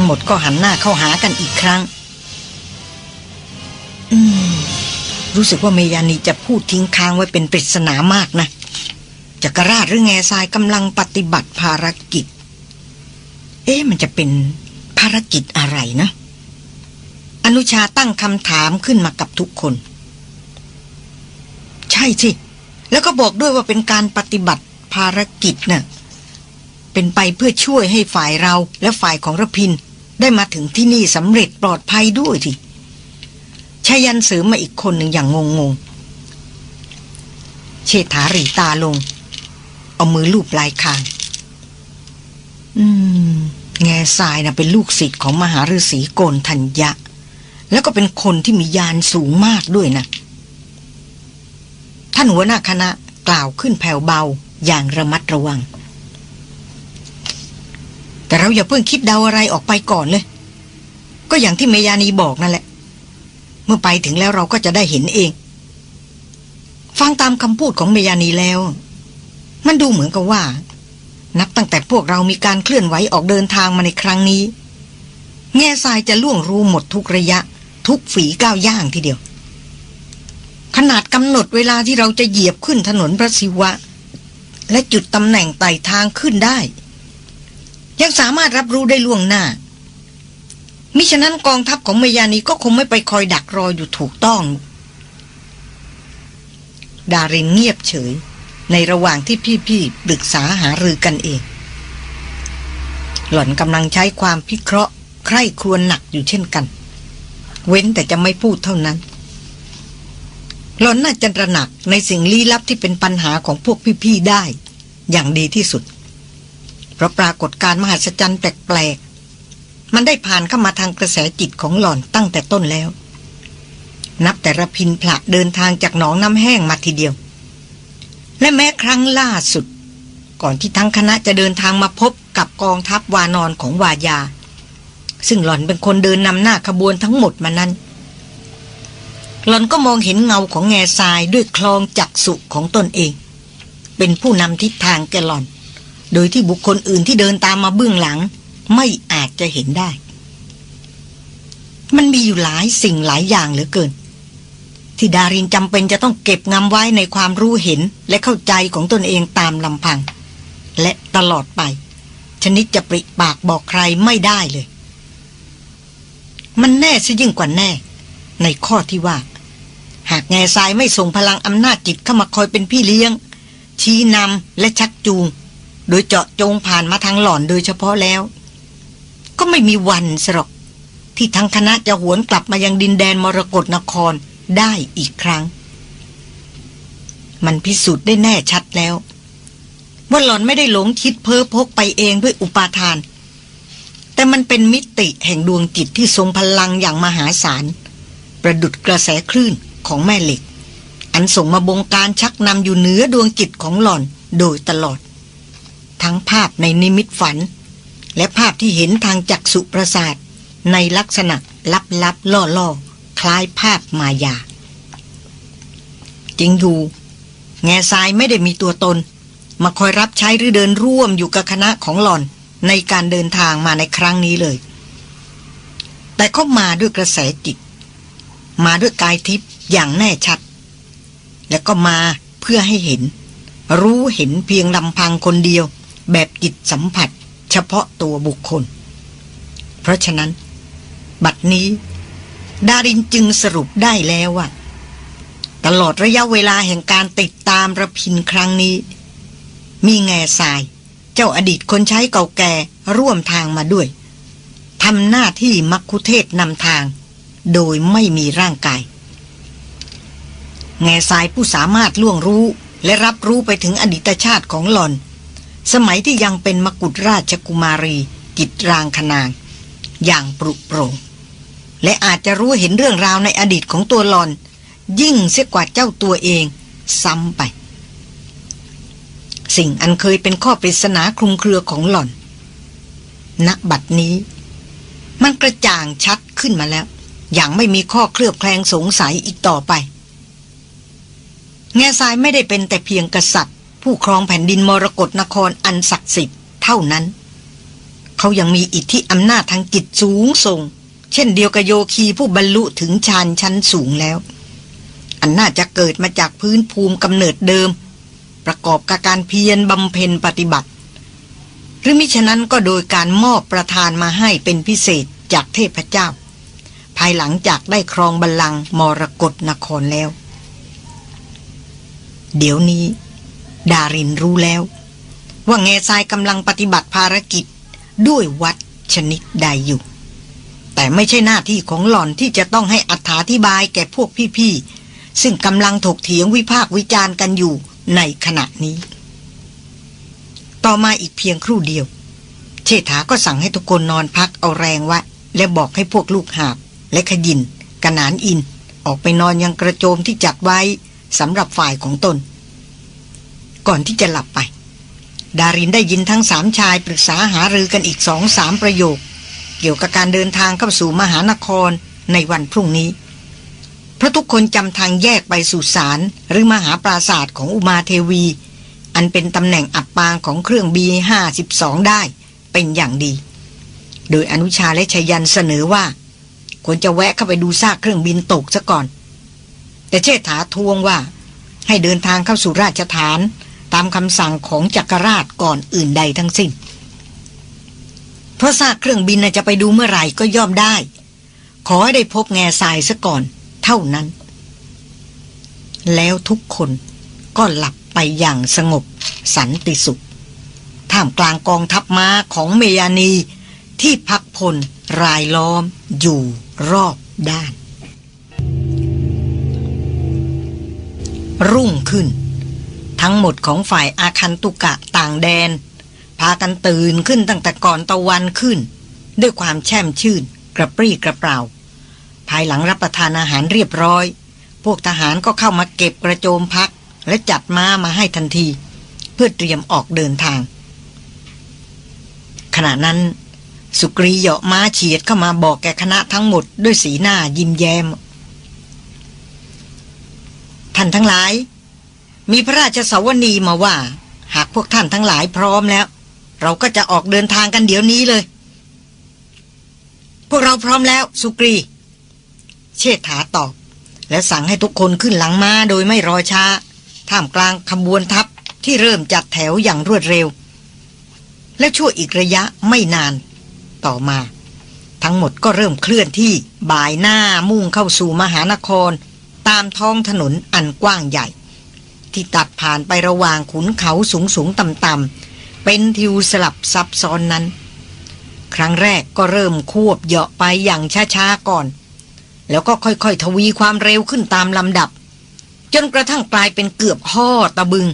งหมดก็หันหน้าเข้าหากันอีกครั้ง อืม รู้สึกว่าเมยานีจะพูดทิ้งค้างไว้เป็นปริศนามากนะจักรราชหรือแง่ทรายกำลังปฏิบัติภารกิจ เอ๊ะมันจะเป็นภารกิจอะไรนะ อนุชาตั้งคำถามขึ้นมากับทุกคน ใช่สิ แล้วก็บอกด้วยว่าเป็นการปฏิบัติภารกิจนะ่ะเป็นไปเพื่อช่วยให้ฝ่ายเราและฝ่ายของระพิน ได้มาถึงที่นี่สำเร็จปลอดภัยด้วยทีชายันเสริมมาอีกคนหนึ่งอย่างงงงเชษฐารีตาลง เอามือลูบปลายคาง อืม แง่ทรายนะเป็นลูกศิษย์ของมหาฤาษีโกนทัญญะ แล้วก็เป็นคนที่มียานสูงมากด้วยนะ ท่านหัวหน้าคณะกล่าวขึ้นแผ่วเบาอย่างระมัดระวัง แต่เราอย่าเพิ่งคิดเดาอะไรออกไปก่อนเลย ก็อย่างที่เมยานีบอกนั่นแหละ เมื่อไปถึงแล้วเราก็จะได้เห็นเอง ฟังตามคำพูดของเมยานีแล้ว มันดูเหมือนกับว่า นับตั้งแต่พวกเรามีการเคลื่อนไหวออกเดินทางมาในครั้งนี้ แง่ทรายจะล่วงรู้หมดทุกระยะ ทุกฝีก้าวย่างทีเดียว ขนาดกำหนดเวลาที่เราจะเหยียบขึ้นถนนพระศิวะ และจุดตำแหน่งไต่ทางขึ้นได้ ยังสามารถรับรู้ได้ล่วงหน้า มิฉะนั้นกองทัพของเมยานีก็คงไม่ไปคอยดักรออยู่ถูกต้อง ดารินเงียบเฉย ในระหว่างที่พี่ๆปรึกษาหารือกันเอง หล่อนกำลังใช้ความพิเคราะห์ ใคร่ครวญหนักอยู่เช่นกัน เว้นแต่จะไม่พูดเท่านั้นหล่อนน่าจะระหนักในสิ่งลี้ลับที่เป็นปัญหาของพวกพี่ๆได้ อย่างดีที่สุด เพราะปรากฏการมหัศจรรย์แปลกๆ มันได้ผ่านเข้ามาทางกระแสจิตของหล่อนตั้งแต่ต้นแล้ว นับแต่ระพินพละเดินทางจากหนองน้ำแห้งมาทีเดียว และแม้ครั้งล่าสุด ก่อนที่ทั้งคณะจะเดินทางมาพบกับกองทัพวานอนของวายา ซึ่งหล่อนเป็นคนเดินนำหน้าขบวนทั้งหมดมานั้นหล่อนก็มองเห็นเงาของแง่ทรายด้วยคลองจักสุของตนเอง เป็นผู้นำทิศทางแกหล่อน โดยที่บุคคลอื่นที่เดินตามมาเบื้องหลัง ไม่อาจจะเห็นได้ มันมีอยู่หลายสิ่งหลายอย่างเหลือเกิน ที่ดารินจำเป็นจะต้องเก็บงำไว้ในความรู้เห็นและเข้าใจของตนเองตามลำพัง และตลอดไป ชนิดจะปริปากบอกใครไม่ได้เลย มันแน่ซะยิ่งกว่าแน่ ในข้อที่ว่า หากแง่ทรายไม่ส่งพลังอำนาจจิตเข้ามาคอยเป็นพี่เลี้ยง ชี้นำและชักจูง โดยเจาะจงผ่านมาทางหล่อนโดยเฉพาะแล้ว ก็ไม่มีวันสรอก ที่ทั้งคณะจะหวนกลับมายังดินแดนมรกรนครได้อีกครั้ง มันพิสูจน์ได้แน่ชัดแล้ว ว่าหล่อนไม่ได้หลงคิดเพ้อพกไปเองด้วยอุปาทาน แต่มันเป็นมิติแห่งดวงจิตที่ทรงพลังอย่างมหาศาล ประดุดกระแสคลื่นของแม่เหล็ก อันส่งมาบงการชักนำอยู่เหนือดวงจิตของหล่อนโดยตลอด ทั้งภาพในนิมิตฝัน และภาพที่เห็นทางจักสุประสาท ในลักษณะลับลับล่อล่อคล้ายภาพมายา จริงอยู่ แง่ทรายไม่ได้มีตัวตน มาคอยรับใช้หรือเดินร่วมอยู่กับคณะของหล่อนในการเดินทางมาในครั้งนี้เลย แต่เขามาด้วยกระแสจิต มาด้วยกายทิพย์อย่างแน่ชัด และก็มาเพื่อให้เห็น รู้เห็นเพียงลำพังคนเดียว แบบจิตสัมผัสเฉพาะตัวบุคคล เพราะฉะนั้น บัดนี้ ดารินจึงสรุปได้แล้วว่า ตลอดระยะเวลาแห่งการติดตามระพินครั้งนี้ มีแง่ทราย เจ้าอดีตคนใช้เก่าแก่ร่วมทางมาด้วยทำหน้าที่มักคุเทศนำทาง โดยไม่มีร่างกาย แง่ทรายผู้สามารถล่วงรู้และรับรู้ไปถึงอดีตชาติของหล่อน สมัยที่ยังเป็นมกุฎราชกุมารี กิตรางคนาง อย่างปรุโปรงและอาจจะรู้เห็นเรื่องราวในอดีตของตัวหลอน ยิ่งเสียกว่าเจ้าตัวเอง ซ้ำไป สิ่งอันเคยเป็นข้อปริศนาคลุมเครือของหล่อน ณบัดนี้ มันกระจ่างชัดขึ้นมาแล้ว อย่างไม่มีข้อเคลือบแคลงสงสัยอีกต่อไป แง่ทรายไม่ได้เป็นแต่เพียงกษัตริย์ ผู้ครองแผ่นดินมรกรนครอันศักดิ์สิทธิ์เท่านั้น เขายังมีอิทธิอำนาจทางจิตสูงส่ง เช่นเดียวกับโยคีผู้บรรลุถึงฌานชั้นสูงแล้ว อันน่าจะเกิดมาจากพื้นภูมิกำเนิดเดิม ประกอบกับการเพียรบำเพ็ญปฏิบัติ หรือมิฉะนั้นก็โดยการมอบประทานมาให้เป็นพิเศษจากเทพเจ้า ภายหลังจากได้ครองบัลลังก์มรกรนครแล้ว เดี๋ยวนี้ ดารินรู้แล้ว ว่าแง่ทรายกำลังปฏิบัติภารกิจด้วยวัดชนิดใดอยู่ แต่ไม่ใช่หน้าที่ของหล่อนที่จะต้องให้อธิบายแก่พวกพี่ๆ ซึ่งกำลังถกเถียงวิพากษ์วิจารณ์กันอยู่ในขณะนี้ ต่อมาอีกเพียงครู่เดียว เชษฐาก็สั่งให้ทุกคนนอนพักเอาแรงไว้และบอกให้พวกลูกหาบ และขยินกระนานอิน ออกไปนอนยังกระโจมที่จัดไว้สำหรับฝ่ายของตน ก่อนที่จะหลับไป ดารินได้ยินทั้งสามชายปรึกษาหารือกันอีกสองสามประโยค เกี่ยวกับการเดินทางเข้าสู่มหานครในวันพรุ่งนี้ เพราะทุกคนจำทางแยกไปสู่ศาลหรือมหาปราศาสตร์ของอุมาเทวี อันเป็นตำแหน่งอับปางของเครื่องบีห้าสิบสองได้เป็นอย่างดี โดยอนุชาและชยันเสนอว่า ควรจะแวะเข้าไปดูซากเครื่องบินตกซะก่อน แต่เชษฐาทวงว่าให้เดินทางเข้าสู่ราชฐาน ตามคำสั่งของจักรราชก่อนอื่นใดทั้งสิ้น เพราะซากเครื่องบินจะไปดูเมื่อไหร่ก็ย่อมได้ ขอให้ได้พบแง่ทรายซะก่อน เท่านั้น แล้วทุกคนก็หลับไปอย่างสงบสันติสุข ท่ามกลางกองทัพม้าของเมยานีที่พักพลรายล้อมอยู่รอบด้าน รุ่งขึ้น ทั้งหมดของฝ่ายอาคันตุกะต่างแดน พากันตื่นขึ้นตั้งแต่ก่อนตะวันขึ้น ด้วยความแช่มชื่น กระปรี้กระเปร่า ภายหลังรับประทานอาหารเรียบร้อย พวกทหารก็เข้ามาเก็บกระโจมพัก และจัดม้ามาให้ทันที เพื่อเตรียมออกเดินทาง ขณะนั้น สุกรีเหาะม้าเฉียดเข้ามาบอกแกคณะทั้งหมดด้วยสีหน้ายิ้มแย้มท่านทั้งหลาย มีพระราชสวนีมาว่า หากพวกท่านทั้งหลายพร้อมแล้ว เราก็จะออกเดินทางกันเดี๋ยวนี้เลย พวกเราพร้อมแล้วสุกรี เชษฐาตอบ และสั่งให้ทุกคนขึ้นหลังม้าโดยไม่รอช้า ท่ามกลางขบวนทัพที่เริ่มจัดแถวอย่างรวดเร็ว และชั่วอีกระยะไม่นาน ต่อมา ทั้งหมดก็เริ่มเคลื่อนที่บ่ายหน้ามุ่งเข้าสู่มหานคร ตามท้องถนนอันกว้างใหญ่ ที่ตัดผ่านไประหว่างขุนเขาสูงสูงต่ำต่ำๆเป็นทิวสลับซับซ้อนนั้น ครั้งแรกก็เริ่มควบเหาะไปอย่างช้าๆก่อน แล้วก็ค่อยๆ ทวีความเร็วขึ้นตามลำดับ จนกระทั่งกลายเป็นเกือบห่อตะบึง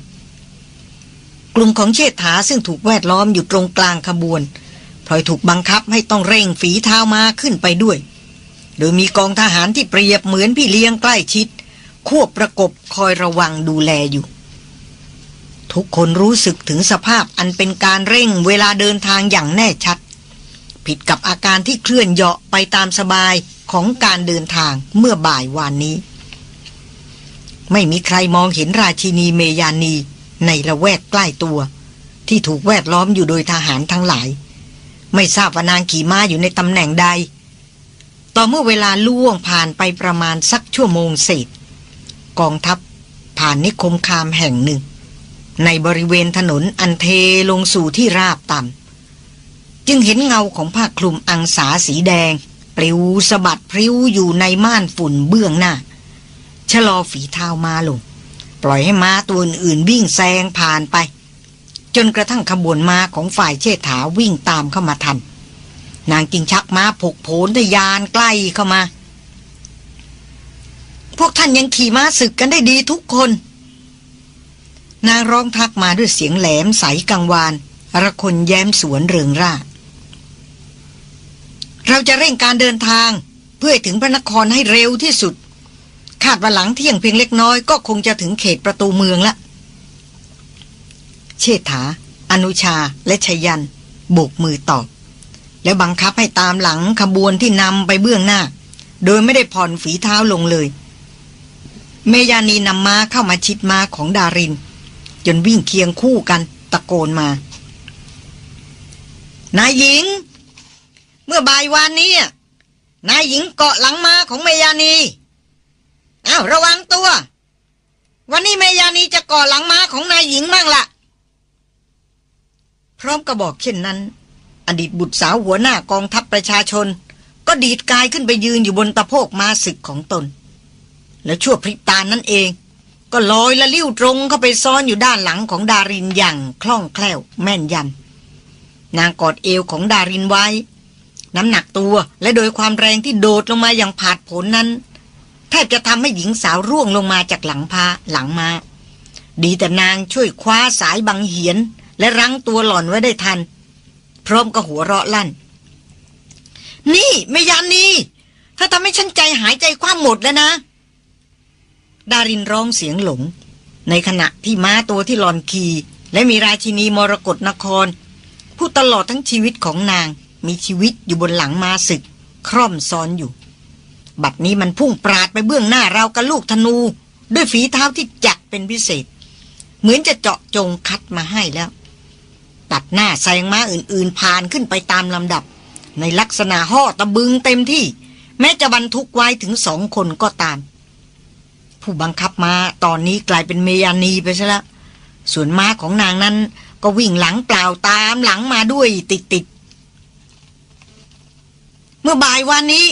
กลุ่มของเชษฐาซึ่งถูกแวดล้อมอยู่ตรงกลางขบวนพลอยถูกบังคับให้ต้องเร่งฝีเท้ามาขึ้นไปด้วย โดยมีกองทหารที่เปรียบเหมือนพี่เลี้ยงใกล้ชิด ควบประกบคอยระวังดูแลอยู่ ทุกคนรู้สึกถึงสภาพอันเป็นการเร่งเวลาเดินทางอย่างแน่ชัด ผิดกับอาการที่เคลื่อนเหาะไปตามสบายของการเดินทางเมื่อบ่ายวานนี้ ไม่มีใครมองเห็นราชินีเมยานีในละแวกใกล้ตัว ที่ถูกแวดล้อมอยู่โดยทหารทั้งหลาย ไม่ทราบว่านางขี่ม้าอยู่ในตำแหน่งใด ต่อเมื่อเวลาล่วงผ่านไปประมาณสักชั่วโมงเศษ กองทัพ ผ่านนิคมคามแห่งหนึ่ง ในบริเวณถนนอันเทลงสู่ที่ราบต่ำจึงเห็นเงาของผ้าคลุมอังสาสีแดง ปลิวสะบัดพริ้วอยู่ในม่านฝุ่นเบื้องหน้า ชะลอฝีเท้ามาลง ปล่อยให้ม้าตัวอื่นๆวิ่งแซงผ่านไป จนกระทั่งขบวนม้าของฝ่ายเชษฐาวิ่งตามเข้ามาทันนางจึงชักม้าผกโผนทะยานใกล้เข้ามา พวกท่านยังขี่ม้าศึกกันได้ดีทุกคน นางร้องทักมาด้วยเสียงแหลมใสกังวานระคนแย้มสวนเริงร่าเราจะเร่งการเดินทางเพื่อถึงพระนครให้เร็วที่สุด คาดว่าหลังเที่ยงเพียงเล็กน้อยก็คงจะถึงเขตประตูเมืองละ เชษฐา อนุชาและชยันโบกมือตอบ แล้วบังคับให้ตามหลังขบวนที่นำไปเบื้องหน้า โดยไม่ได้ผ่อนฝีเท้าลงเลย เมยานีนำม้าเข้ามาชิดม้าของดาริน จนวิ่งเคียงคู่กันตะโกนมา นายหญิง เมื่อบ่ายวานนี้นายหญิงเกาะหลังม้าของเมยานีอ้าวระวังตัว วันนี้เมยานีจะเกาะหลังม้าของนายหญิงมั่งละ่ะ พร้อมกระบอกเช่นนั้น อดีตบุตรสาวหัวหน้ากองทัพประชาชน ก็ดีดกายขึ้นไปยืนอยู่บนตะโพกม้าศึกของตน และชั่วพริบตานั่นเอง ก็ลอยละลิ้วตรงเข้าไปซ้อนอยู่ด้านหลังของดารินอย่างคล่องแคล่วแม่นยำนางกอดเอวของดารินไว้ น้ำหนักตัวและโดยความแรงที่โดดลงมาอย่างผาดผลนั้น แทบจะทำให้หญิงสาวร่วงลงมาจากหลังพาหลังมา ดีแต่นางช่วยคว้าสายบังเหียน และรั้งตัวหล่อนไว้ได้ทัน พร้อมกับหัวเราะลั่น นี่ไม่ยานีถ้าทำให้ฉันใจหายใจคว่ำหมดแล้วนะ ดารินร้องเสียงหลง ในขณะที่ม้าตัวที่หลอนขี่และมีราชินีมรกรนคร ผู้ตลอดทั้งชีวิตของนางมีชีวิตอยู่บนหลังม้าศึก คร่อมซ้อนอยู่ บัดนี้มันพุ่งปราดไปเบื้องหน้าเรากับลูกธนู ด้วยฝีเท้าที่จัดเป็นพิเศษ เหมือนจะเจาะจงคัดมาให้แล้ว ตัดหน้าแซงม้าอื่นๆ ผ่านขึ้นไปตามลำดับ ในลักษณะห่อตะบึงเต็มที่ แม้จะบรรทุกไว้ถึงสองคนก็ตาม ผู้บังคับมาตอนนี้กลายเป็นเมยานีไปซะแล้วส่วนม้าของนางนั้น ก็วิ่งหลังเปล่าตามหลังมาด้วยติดๆเมื่อบ่ายวันนี้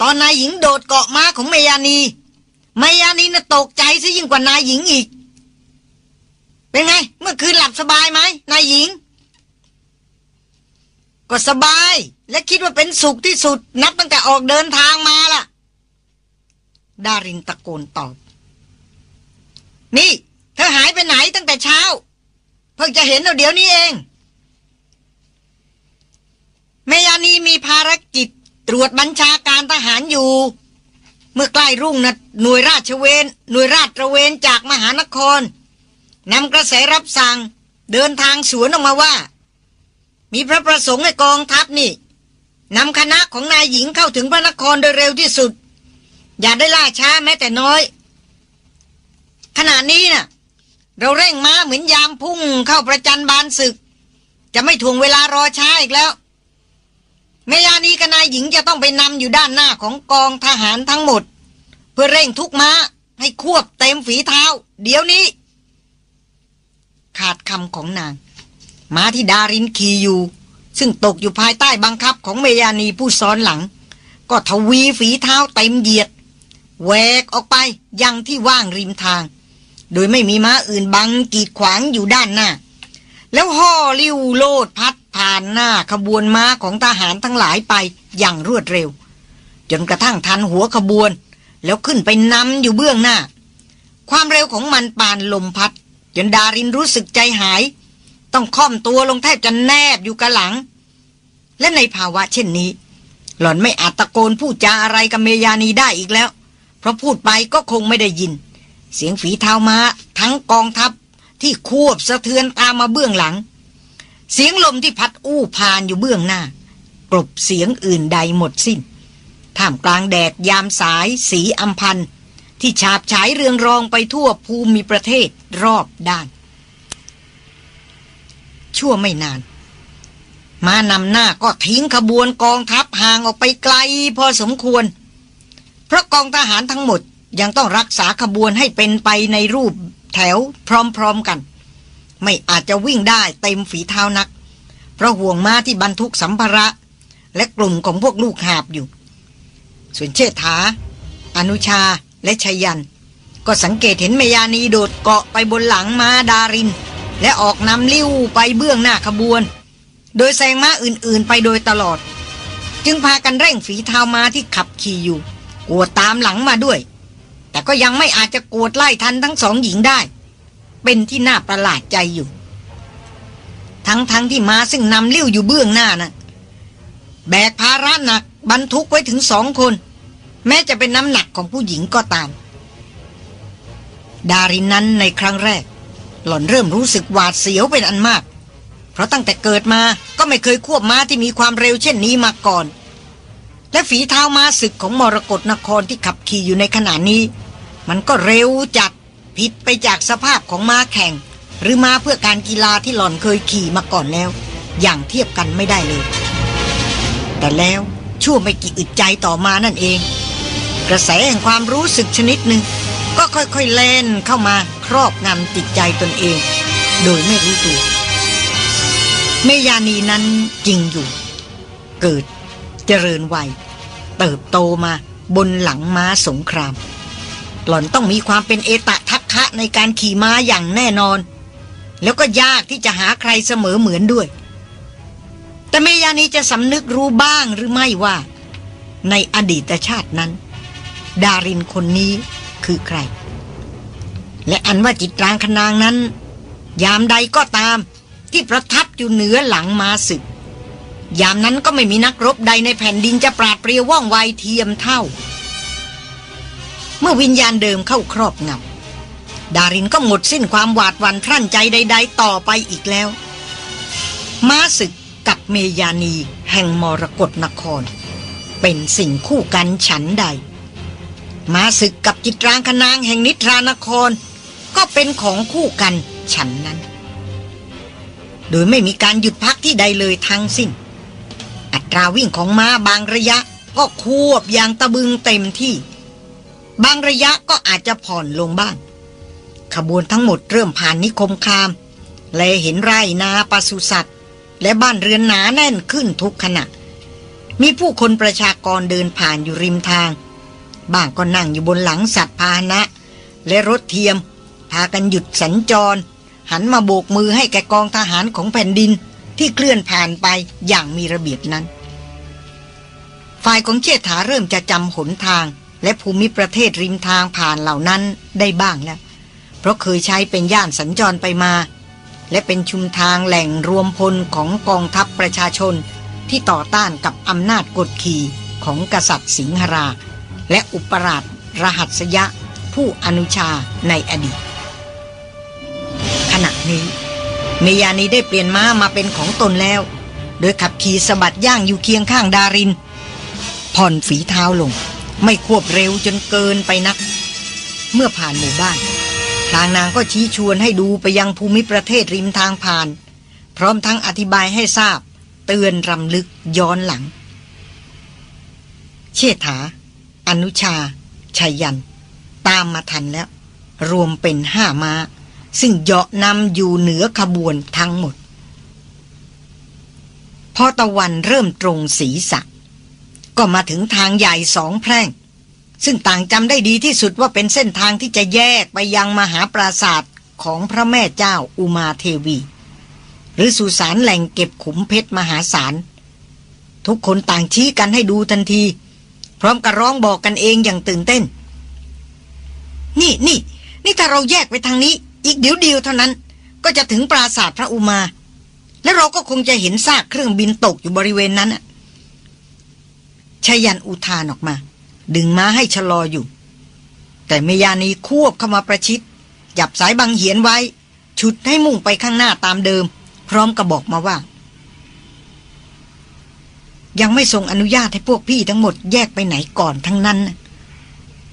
ตอนนายหญิงโดดเกาะม้าของเมยานีเมยานีน่ะตกใจซะยิ่งกว่านายหญิงอีก เป็นไง เมื่อคืนหลับสบายไหมนายหญิง ก็สบาย และคิดว่าเป็นสุขที่สุด นับตั้งแต่ออกเดินทางมาล่ะ ดารินตะโกนตอบ นี่ เธอหายไปไหนตั้งแต่เช้า เพิ่งจะเห็นเอาเดี๋ยวนี้เองเมยานีมีภารกิจตรวจบัญชาการทหารอยู่ เมื่อใกล้รุ่งนะหน่วยราชเวนหน่วยราชตระเวนจากมหานครนำกระแสรับสั่งเดินทางสวนออกมาว่า มีพระประสงค์ให้กองทัพนี่นำคณะของนายหญิงเข้าถึงพระนครโดยเร็วที่สุด อย่าได้ล่าช้าแม้แต่น้อย ขณะนี้นะ่ะ เราเร่งม้าเหมือนยามพุ่งเข้าประจันบานศึก จะไม่ถ่วงเวลารอช้าอีกแล้วเมยานีกับนายหญิงจะต้องไปนำอยู่ด้านหน้าของกองทหารทั้งหมด เพื่อเร่งทุกม้าให้ควบเต็มฝีเท้า เดี๋ยวนี้ ขาดคำของนาง ม้าที่ดารินขี่อยู่ ซึ่งตกอยู่ภายใต้บังคับของเมยานีผู้ซ้อนหลัง ก็ทวีฝีเท้าเต็มเหยียด แหวกออกไปยังที่ว่างริมทาง โดยไม่มีม้าอื่นบังกีดขวางอยู่ด้านหน้า แล้วห่อลิ้วโลดพัดผ่านหน้าขบวนม้าของทหารทั้งหลายไปอย่างรวดเร็ว จนกระทั่งทันหัวขบวน แล้วขึ้นไปนำอยู่เบื้องหน้า ความเร็วของมันปานลมพัด จนดารินรู้สึกใจหาย ต้องค่อมตัวลงแทบจะแนบอยู่กับหลัง และในภาวะเช่นนี้ หล่อนไม่อาจตะโกนพูดจาอะไรกับเมยานีได้อีกแล้ว เพราะพูดไปก็คงไม่ได้ยิน เสียงฝีเท้ามา้าทั้งกองทัพที่ควบสะเทือนตามมาเบื้องหลัง เสียงลมที่พัดอู้พานอยู่เบื้องหน้ากลบเสียงอื่นใดหมดสิน้นท่ามกลางแดดยามสายสีอัมพันที่ฉาบฉายเรืองรองไปทั่วภูมิประเทศรอบด้าน ชั่วไม่นาน มานำหน้าก็ทิ้งขบวนกองทัพห่างออกไปไกลพอสมควร เพราะกองทหารทั้งหมดยังต้องรักษาขบวนให้เป็นไปในรูปแถวพร้อมๆกัน ไม่อาจจะวิ่งได้เต็มฝีเท้านัก เพราะห่วงม้าที่บรรทุกสัมภาระ และกลุ่มของพวกลูกหาบอยู่ ส่วนเชษฐา อนุชาและชยัน ก็สังเกตเห็นเมยานีโดดเกาะไปบนหลังม้าดาริน และออกนำลิ้วไปเบื้องหน้าขบวน โดยแซงม้าอื่นๆไปโดยตลอด จึงพากันเร่งฝีเท้าม้าที่ขับขี่อยู่ กวดตามหลังมาด้วย แต่ก็ยังไม่อาจจะกวดไล่ทันทั้งสองหญิงได้ เป็นที่น่าประหลาดใจอยู่ ทั้งๆทที่มาซึ่งนำเลี้ยวอยู่เบื้องหน้านะ่ะแบกภาระหนักบรรทุกไว้ถึงสองคน แม้จะเป็นน้ำหนักของผู้หญิงก็ตาม ดารินนั้นในครั้งแรก หล่อนเริ่มรู้สึกหวาดเสียวเป็นอันมาก เพราะตั้งแต่เกิดมาก็ไม่เคยควบม้าที่มีความเร็วเช่นนี้มาก่อน และฝีเท้าม้าศึกของมรกรนครที่ขับขี่อยู่ในขณะนี้ มันก็เร็วจัดผิดไปจากสภาพของม้าแข่ง หรือม้าเพื่อการกีฬาที่หล่อนเคยขี่มาก่อนแล้ว อย่างเทียบกันไม่ได้เลย แต่แล้วชั่วไม่กี่อึดใจต่อมานั่นเอง กระแสแห่งความรู้สึกชนิดหนึ่งก็ค่อยๆเล่นเข้ามาครอบงำจิตใจตนเอง โดยไม่รู้ตัวเมยานีนั้นจริงอยู่ เกิด จริญวัย เติบโตมาบนหลังม้าสงคราม หล่อนต้องมีความเป็นเอตะทักคะในการขี่ม้าอย่างแน่นอน แล้วก็ยากที่จะหาใครเสมอเหมือนด้วย แต่เมยานีจะสำนึกรู้บ้างหรือไม่ว่า ในอดีตชาตินั้น ดารินคนนี้คือใคร และอันว่าจิตรางคนางนั้น ยามใดก็ตามที่ประทับอยู่เหนือหลังม้าศึก ยามนั้นก็ไม่มีนักรบใดในแผ่นดินจะปราดเปรียวว่องไวเทียมเท่า เมื่อวิญญาณเดิมเข้าครอบงำดารินก็หมดสิ้นความหวาดหวั่นพรั่นใจใด ๆ ต่อไปอีกแล้ว ม้าศึกกับเมยานีแห่งมรกรนคร เป็นสิ่งคู่กันฉันใด ม้าศึกกับจิตรางคนางแห่งนิทรานคร ก็เป็นของคู่กันฉันนั้น โดยไม่มีการหยุดพักที่ใดเลยทั้งสิ้น อัตราวิ่งของม้าบางระยะก็ควบอย่างตะบึงเต็มที่ บางระยะก็อาจจะผ่อนลงบ้าง ขบวนทั้งหมดเริ่มผ่านนิคมคาม และเห็นไร่นาปศุสัตว์ และบ้านเรือนหนาแน่นขึ้นทุกขณะ มีผู้คนประชากรเดินผ่านอยู่ริมทาง บางก็นั่งอยู่บนหลังสัตว์พาหนะ และรถเทียม พากันหยุดสัญจร หันมาโบกมือให้แกกองทหารของแผ่นดิน ที่เคลื่อนผ่านไปอย่างมีระเบียบนั้น ฝ่ายของเชษฐาเริ่มจะจำหนทาง และภูมิประเทศริมทางผ่านเหล่านั้นได้บ้างแล้ว เพราะเคยใช้เป็นย่านสัญจรไปมา และเป็นชุมทางแหล่งรวมพลของกองทัพประชาชนที่ต่อต้านกับอำนาจกดขี่ของกษัตริย์สิงหรา และอุปราชรหัสยะผู้อนุชาในอดีตขณะนี้ เมยานีได้เปลี่ยนม้ามาเป็นของตนแล้ว โดยขับขี่สะบัดย่างอยู่เคียงข้างดาริน ผ่อนฝีเท้าลง ไม่ควบเร็วจนเกินไปนัก เมื่อผ่านหมู่บ้านทางนางก็ชี้ชวนให้ดูไปยังภูมิประเทศริมทางผ่าน พร้อมทั้งอธิบายให้ทราบ เตือนรำลึกย้อนหลัง เชษฐา อนุชาชัยยัน ตามมาทันแล้ว รวมเป็นห้ามา้า ซึ่งเหาะนำอยู่เหนือขบวนทั้งหมด พอตะวันเริ่มตรงสีสักก็มาถึงทางใหญ่สองแพร่ง ซึ่งต่างจำได้ดีที่สุดว่าเป็นเส้นทางที่จะแยกไปยังมหาปราศาสตร์ของพระแม่เจ้าอุมาเทวี หรือสุสานแหล่งเก็บขุมเพชรมหาศาล ทุกคนต่างชี้กันให้ดูทันที พร้อมกับร้องบอกกันเองอย่างตื่นเต้น นี่นี่นี่ถ้าเราแยกไปทางนี้ อีกเดี๋ยวเดียวเท่านั้น ก็จะถึงปราสาทพระอุมา และเราก็คงจะเห็นซากเครื่องบินตกอยู่บริเวณนั้นชายันอุทานออกมา ดึงม้าให้ชะลออยู่ แต่เมยานีควบเข้ามาประชิดจับสายบังเหียนไว้ ชุดให้มุ่งไปข้างหน้าตามเดิม พร้อมกับบอกมาว่า ยังไม่ทรงอนุญาตให้พวกพี่ทั้งหมดแยกไปไหนก่อนทั้งนั้น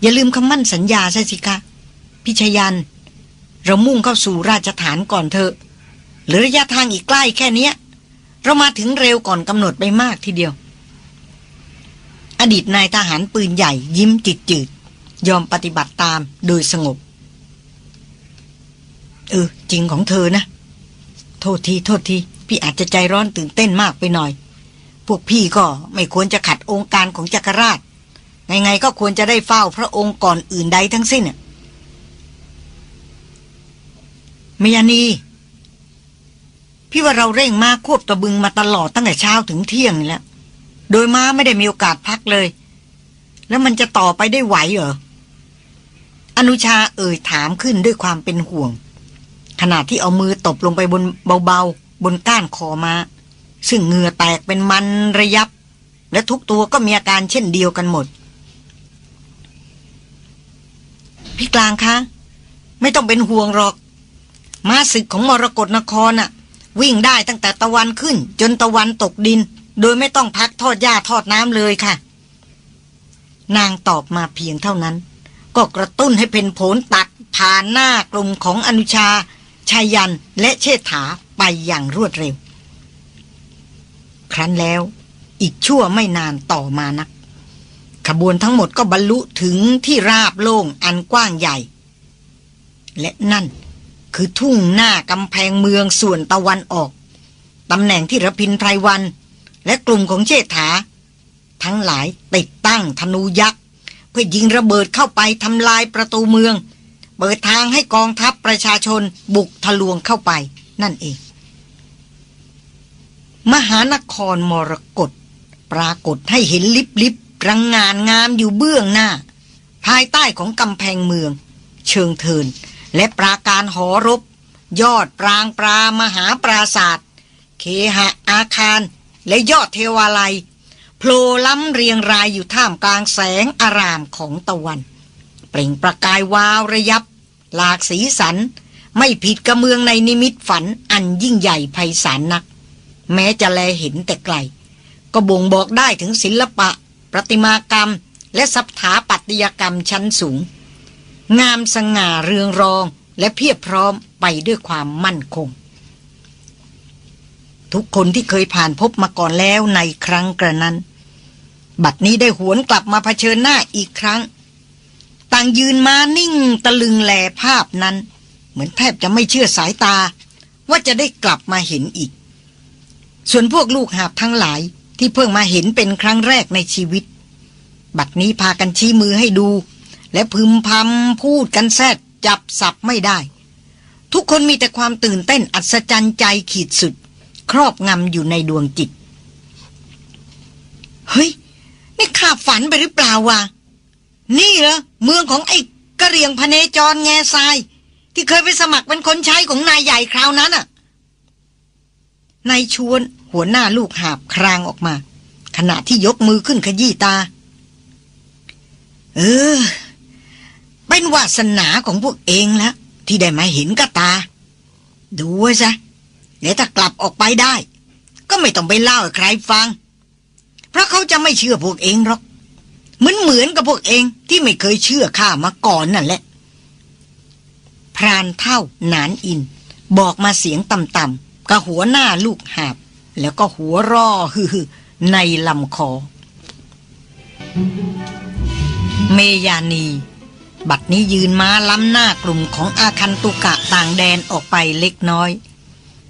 อย่าลืมคำมั่นสัญญาใช่สิคะ พิชยัน เรามุ่งเข้าสู่ราชฐานก่อนเถอะหรือระยะทางอีกใกล้แค่เนี้ยเรามาถึงเร็วก่อนกำหนดไปมากทีเดียว อดีตนายทหารปืนใหญ่ยิ้มจิตจืด ยอมปฏิบัติตามโดยสงบ เออ จริงของเธอนะ โทษที โทษที พี่อาจจะใจร้อนตื่นเต้นมากไปหน่อย พวกพี่ก็ไม่ควรจะขัดองค์การของจักรราช ไงๆก็ควรจะได้เฝ้าพระองค์ก่อนอื่นใดทั้งสิ้นน่ะ เมยานี พี่ว่าเราเร่งมาควบตะบึงมาตลอดตั้งแต่เช้าถึงเที่ยงแล้ว โดยม้าไม่ได้มีโอกาสพักเลย แล้วมันจะต่อไปได้ไหวเหรอ อนุชาเอ่ยถามขึ้นด้วยความเป็นห่วง ขณะที่เอามือตบลงไปบนเบาๆ บนก้านคอมา้า ซึ่งเหงื่อแตกเป็นมันระยับ และทุกตัวก็มีอาการเช่นเดียวกันหมดพี่กลางคะ ไม่ต้องเป็นห่วงหรอก ม้าศึกของมรกรนครน่ะ วิ่งได้ตั้งแต่ตะวันขึ้น จนตะวันตกดิน โดยไม่ต้องพักทอดหญ้าทอดน้ำเลยค่ะ นางตอบมาเพียงเท่านั้น ก็กระตุ้นให้เป็นผลตัดผ่านหน้ากลุ่มของอนุชาชายันและเชษฐาไปอย่างรวดเร็ว ครั้นแล้วอีกชั่วไม่นานต่อมานัก ขบวนทั้งหมดก็บรรลุถึงที่ราบโล่งอันกว้างใหญ่ และนั่น คือทุ่งหน้ากำแพงเมืองส่วนตะวันออก ตำแหน่งที่ระพินไพรวัน และกลุ่มของเชษฐา ทั้งหลายติดตั้งธนูยักษ์เพื่อยิงระเบิดเข้าไปทำลายประตูเมือง เปิดทางให้กองทัพประชาชนบุกทะลวงเข้าไปนั่นเอง มหานครมรกตปรากฏให้เห็นลิบลิบรังงานงามอยู่เบื้องหน้า ภายใต้ของกำแพงเมือง เชิงเทิน และปราการหอรบ ยอดปรางปรามหาปราศาสตร์เคหะอาคาร และยอดเทวาลัยโผล่ล้ำเรียงรายอยู่ท่ามกลางแสงอารามของตะวัน เปล่งประกายวาวระยับ หลากสีสัน ไม่ผิดกับเมืองในนิมิตฝันอันยิ่งใหญ่ไพศาลนัก แม้จะแลเห็นแต่ไกล ก็บ่งบอกได้ถึงศิลปะ ประติมากรรม และสถาปัตยกรรมชั้นสูง งามสง่าเรืองรองและเพียบพร้อมไปด้วยความมั่นคง ทุกคนที่เคยผ่านพบมาก่อนแล้วในครั้งกระนั้น บัดนี้ได้หวนกลับมาเผชิญหน้าอีกครั้ง ต่างยืนมานิ่งตะลึงแลภาพนั้น เหมือนแทบจะไม่เชื่อสายตา ว่าจะได้กลับมาเห็นอีก ส่วนพวกลูกหาบทั้งหลายที่เพิ่งมาเห็นเป็นครั้งแรกในชีวิต บัดนี้พากันชี้มือให้ดู และพึมพำพูดกันแซดจับสับไม่ได้ ทุกคนมีแต่ความตื่นเต้นอัศจรรย์ใจขีดสุด ครอบงำอยู่ในดวงจิต เฮ้ย นี่ข้าฝันไปหรือเปล่าวะนี่เหรอเมืองของไอ้กระเรียงพเนจรแง่ทราย ที่เคยไปสมัครเป็นคนใช้ของนายใหญ่คราวนั้นอะนายชวนหัวหน้าลูกหาบครางออกมา ขณะที่ยกมือขึ้นขยี้ตา เออ เป็นวาสนาของพวกเองแล้วที่ได้มาเห็นกับตา ดูซะเดี๋ยวถ้ากลับออกไปได้ ก็ไม่ต้องไปเล่าให้ใครฟัง เพราะเขาจะไม่เชื่อพวกเองหรอก เหมือนเหมือนกับพวกเองที่ไม่เคยเชื่อข้ามาก่อนนั่นแหละ พรานเท่าหนานอิน บอกมาเสียงต่ำๆกับหัวหน้าลูกหาบ แล้วก็หัวร่อฮือในลำคอ เมยานี บัดนี้ยืนม้าล้ำหน้ากลุ่มของอาคันตุกะต่างแดนออกไปเล็กน้อย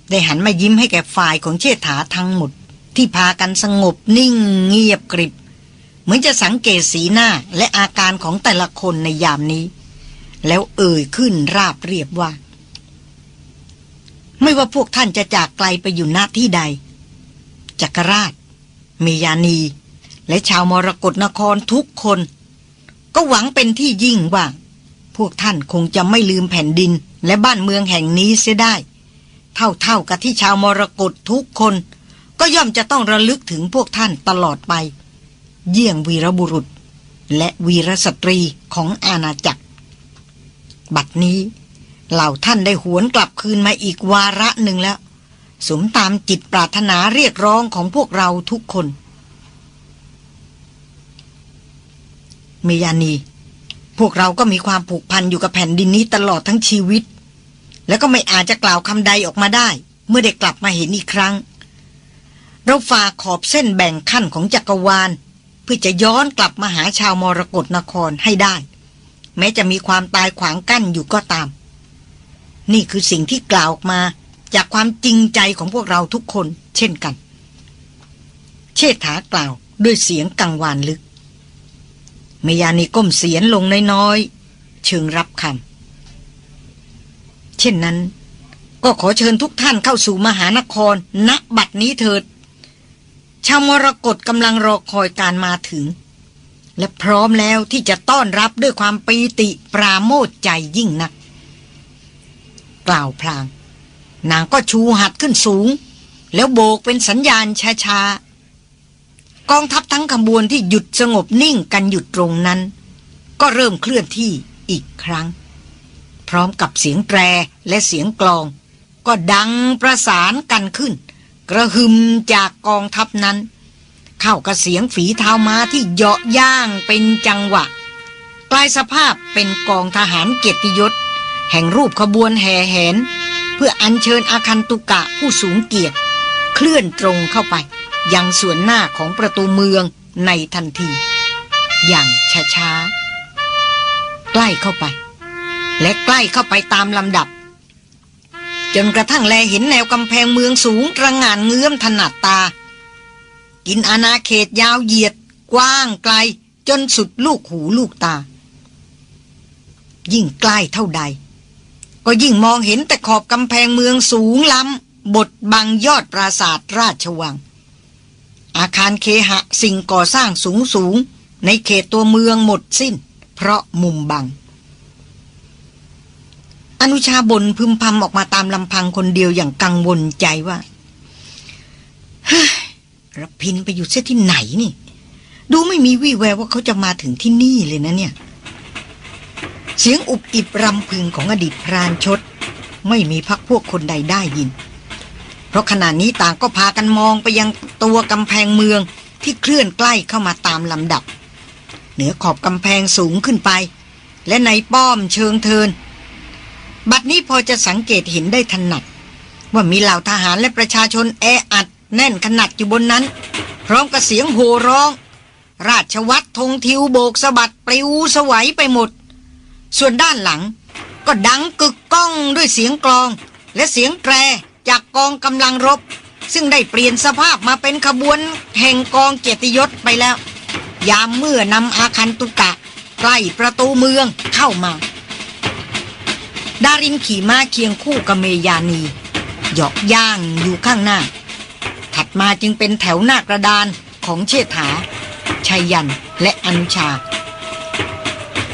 ได้หันมายิ้มให้แก่ฝ่ายของเชษฐาทั้งหมด ที่พากันสงบนิ่งเงียบกริบ เหมือนจะสังเกตสีหน้าและอาการของแต่ละคนในยามนี้ แล้วเอ่ยขึ้นราบเรียบว่า ไม่ว่าพวกท่านจะจากไกลไปอยู่หน้าที่ใด จักรราช เมยานี และชาวมรกรนครทุกคน ก็หวังเป็นที่ยิ่งว่า พวกท่านคงจะไม่ลืมแผ่นดินและบ้านเมืองแห่งนี้เสียได้ เท่าๆกับที่ชาวมรกรทุกคน ก็ย่อมจะต้องระลึกถึงพวกท่านตลอดไป เยี่ยงวีรบุรุษ และวีรสตรีของอาณาจักร บัดนี้เหล่าท่านได้หวนกลับคืนมาอีกวาระหนึ่งแล้ว สมตามจิตปรารถนาเรียกร้องของพวกเราทุกคน เมยานี พวกเราก็มีความผูกพันอยู่กับแผ่นดินนี้ตลอดทั้งชีวิต แล้วก็ไม่อาจจะกล่าวคำใดออกมาได้ เมื่อได้กลับมาเห็นอีกครั้ง เราฝ่าขอบเส้นแบ่งขั้นของจักรวาล เพื่อจะย้อนกลับมาหาชาวมรกรนครให้ได้ แม้จะมีความตายขวางกั้นอยู่ก็ตาม นี่คือสิ่งที่กล่าวออกมาจากความจริงใจของพวกเราทุกคน เช่นกัน เชษฐากล่าวด้วยเสียงกังวานลึก เมยานีก้มเสียนลงน้อยๆเชิงรับคำเช่นนั้น ก็ขอเชิญทุกท่านเข้าสู่มหานครณบัดนี้เถิด ชาวมรกตกำลังรอคอยการมาถึง และพร้อมแล้วที่จะต้อนรับด้วยความปีติปราโมทใจยิ่งนัก กล่าวพลาง นางก็ชูหัดขึ้นสูง แล้วโบกเป็นสัญญาณช้าๆ กองทัพทั้งขบวนที่หยุดสงบนิ่งกันหยุดตรงนั้น ก็เริ่มเคลื่อนที่อีกครั้ง พร้อมกับเสียงแตรและเสียงกลอง ก็ดังประสานกันขึ้น กระหึมจากกองทัพนั้น เข้ากับเสียงฝีเท้าม้าที่เหาะย่างเป็นจังหวะกลายสภาพเป็นกองทหารเกียรติยศ แห่งรูปขบวนแห่แหน เพื่ออัญเชิญอาคันตุกะผู้สูงเกียรติ เคลื่อนตรงเข้าไป ยังส่วนหน้าของประตูเมืองในทันที อย่างช้าๆ ใกล้เข้าไป และใกล้เข้าไปตามลำดับ จนกระทั่งแลเห็นแนวกำแพงเมืองสูงระหง่านเงื้อมถนัดตา กินอาณาเขตยาวเหยียด กว้างไกลจนสุดลูกหูลูกตา ยิ่งใกล้เท่าใด ก็ยิ่งมองเห็นแต่ขอบกำแพงเมืองสูงล้ำบดบังยอดปราสาทราชวัง อาคารเคหะสิ่งก่อสร้างสูงสูง ในเขตตัวเมืองหมดสิ้น เพราะมุมบัง อนุชาบนพึมพำออกมาตามลำพังคนเดียวอย่างกังวลใจว่าเฮ้ยรพินไปอยู่เสียที่ไหนนี่ ดูไม่มีวี่แววว่าเขาจะมาถึงที่นี่เลยนะเนี่ย เสียงอุบอิบรำพึงของอดีตพรานชด ไม่มีพักพวกคนใดได้ยิน เพราะขณะนี้ต่างก็พากันมองไปยังตัวกำแพงเมืองที่เคลื่อนใกล้เข้ามาตามลำดับ เหนือขอบกำแพงสูงขึ้นไป และในป้อมเชิงเทิน บัดนี้พอจะสังเกตเห็นได้ถนัด ว่ามีเหล่าทหารและประชาชนแออัดแน่นขนาดอยู่บนนั้น พร้อมกับเสียงโห่ร้อง ราชวัตรธงทิวโบกสะบัดปลิวสวัยไปหมด ส่วนด้านหลัง ก็ดังกึกก้องด้วยเสียงกลอง และเสียงแตร จากกองกำลังรบ ซึ่งได้เปลี่ยนสภาพมาเป็นขบวนแห่งกองเกียรติยศไปแล้ว ยามเมื่อนำอาคันตุกะใกล้ประตูเมืองเข้ามา ดารินขี่ม้าเคียงคู่กับเมยานีหยอกย่างอยู่ข้างหน้า ถัดมาจึงเป็นแถวหน้ากระดานของเชษฐาชัยยันและอนุชา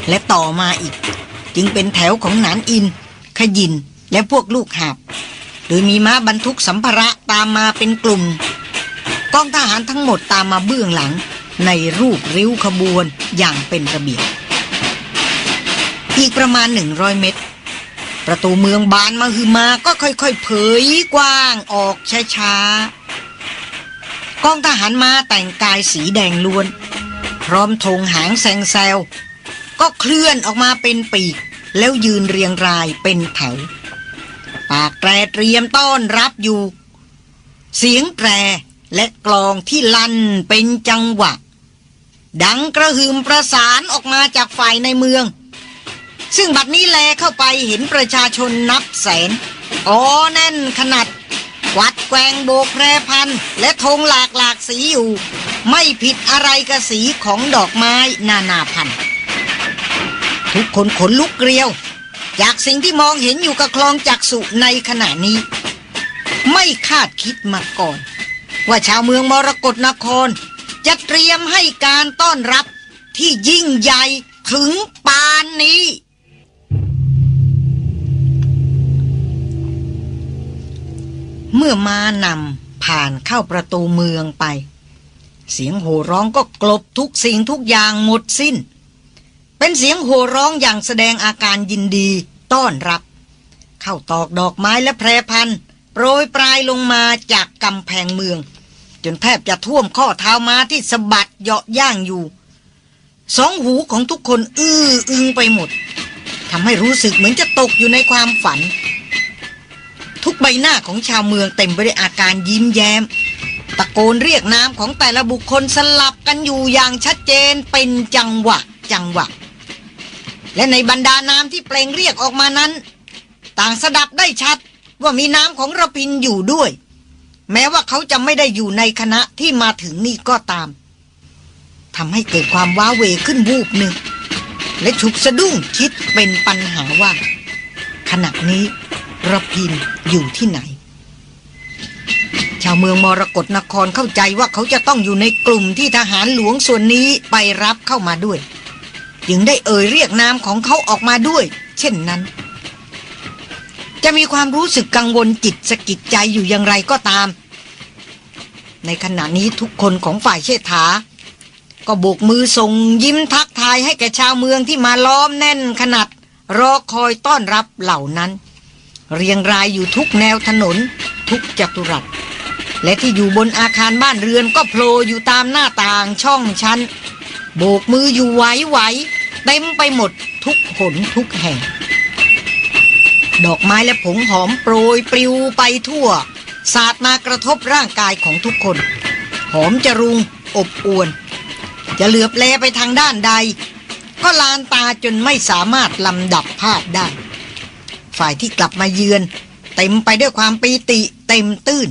และต่อมาอีก จึงเป็นแถวของหนานอิน ขยินและพวกลูกหาบ โดยมีม้าบรรทุกสัมภาระตามมาเป็นกลุ่มกองทหารทั้งหมดตามมาเบื้องหลัง ในรูปริ้วขบวนอย่างเป็นระเบียบอีกประมาณหนึ่งร้อยเมตร ประตูเมืองบานมาคือมาก็ค่อยๆ เผยกว้างออกช้าๆกองทหารมาแต่งกายสีแดงล้วน พร้อมธงหางแซงแซวก็เคลื่อนออกมาเป็นปีก แล้วยืนเรียงรายเป็นแถว ปากแตรเตรียมต้อนรับอยู่ เสียงแตรและกลองที่ลั่นเป็นจังหวะ ดังกระหึ่มประสานออกมาจากฝ่ายในเมือง ซึ่งบัดนี้แลเข้าไปเห็นประชาชนนับแสนอ๋อแน่นขนาดวัดแกงโบกแพรพัน และธงหลากหลากสีอยู่ ไม่ผิดอะไรกับสีของดอกไม้นานาพันธุ์ทุกคนขนลุกเกลียว จากสิ่งที่มองเห็นอยู่กับคลองจักสุในขณะนี้ ไม่คาดคิดมาก่อน ว่าชาวเมืองมรกรนคร จะเตรียมให้การต้อนรับที่ยิ่งใหญ่ถึงปานนี้ เมื่อมานำผ่านเข้าประตูเมืองไป เสียงโห่ร้องก็กลบทุกสิ่งทุกอย่างหมดสิ้น เป็นเสียงโห่ร้องอย่างแสดงอาการยินดีต้อนรับ เข้าตอกดอกไม้และแพรพันโปรยปลายลงมาจากกำแพงเมือง จนแทบจะท่วมข้อเท้าม้าที่สะบัดเหาะย่างอยู่ สองหูของทุกคนอื้ออึงไปหมดทำให้รู้สึกเหมือนจะตกอยู่ในความฝัน ทุกใบหน้าของชาวเมืองเต็มไปด้วยอาการยิ้มแย้ม ตะโกนเรียกนามของแต่ละบุคคลสลับกันอยู่อย่างชัดเจนเป็นจังหวะจังหวะ และในบรรดานามที่เปล่งเรียกออกมานั้น ต่างสดับได้ชัดว่ามีนามของระพินอยู่ด้วย แม้ว่าเขาจะไม่ได้อยู่ในคณะที่มาถึงนี่ก็ตามทำให้เกิดความว้าเวขึ้นวูบหนึ่ง และฉุกสะดุ้งคิดเป็นปัญหาว่า ขณะนี้ระพินอยู่ที่ไหน ชาวเมืองมรกรนครเข้าใจว่าเขาจะต้องอยู่ในกลุ่มที่ทหารหลวงส่วนนี้ไปรับเข้ามาด้วย จึงได้เอ่ยเรียกนามของเขาออกมาด้วย เช่นนั้น จะมีความรู้สึกกังวลจิตสะกิดใจอยู่อย่างไรก็ตาม ในขณะนี้ทุกคนของฝ่ายเชษฐา ก็โบกมือส่งยิ้มทักทายให้แก่ชาวเมืองที่มาล้อมแน่นขนาดรอคอยต้อนรับเหล่านั้น เรียงรายอยู่ทุกแนวถนน ทุกจัตุรัสและที่อยู่บนอาคารบ้านเรือนก็โผล่อยู่ตามหน้าต่างช่องชั้น โบกมืออยู่ไหวๆ เต็มไปหมดทุกหนทุกแห่ง ดอกไม้และผงหอมโปรยปลิวไปทั่ว สาดมากระทบร่างกายของทุกคน หอมจรุงอบอวน จะเหลือบแลไปทางด้านใด ก็ลานตาจนไม่สามารถลำดับภาพได้ ฝ่ายที่กลับมาเยือน เต็มไปด้วยความปีติเต็มตื้น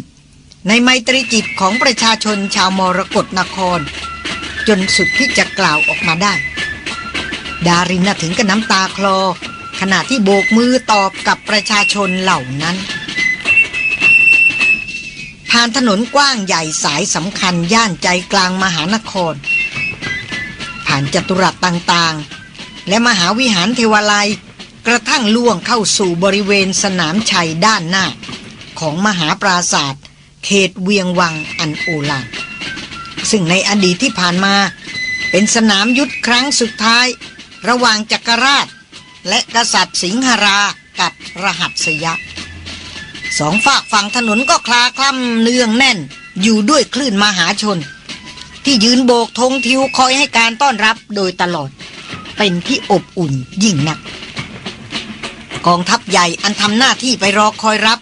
ในไมตรีจิตของประชาชนชาวมรกรนคร จนสุดที่จะกล่าวออกมาได้ ดารินถึงกับน้ำตาคลอ ขณะที่โบกมือตอบกับประชาชนเหล่านั้น ผ่านถนนกว้างใหญ่สายสำคัญย่านใจกลางมหานคร ผ่านจัตุรัสต่างๆ และมหาวิหารเทวาลัยกระทั่งล่วงเข้าสู่บริเวณสนามชัยด้านหน้า ของมหาปราศาสตร์เขตเวียงวังอันโอฬารซึ่งในอดีตที่ผ่านมา เป็นสนามยุทธครั้งสุดท้าย ระหว่างจักรราช และกษัตริย์สิงหรากับรหัสยะสองฝากฝั่งถนนก็คลาคล่ำเนืองแน่นอยู่ด้วยคลื่นมหาชน ที่ยืนโบกธงทิวคอยให้การต้อนรับโดยตลอด เป็นที่อบอุ่นยิ่งนัก กองทัพใหญ่อันทำหน้าที่ไปรอคอยรับ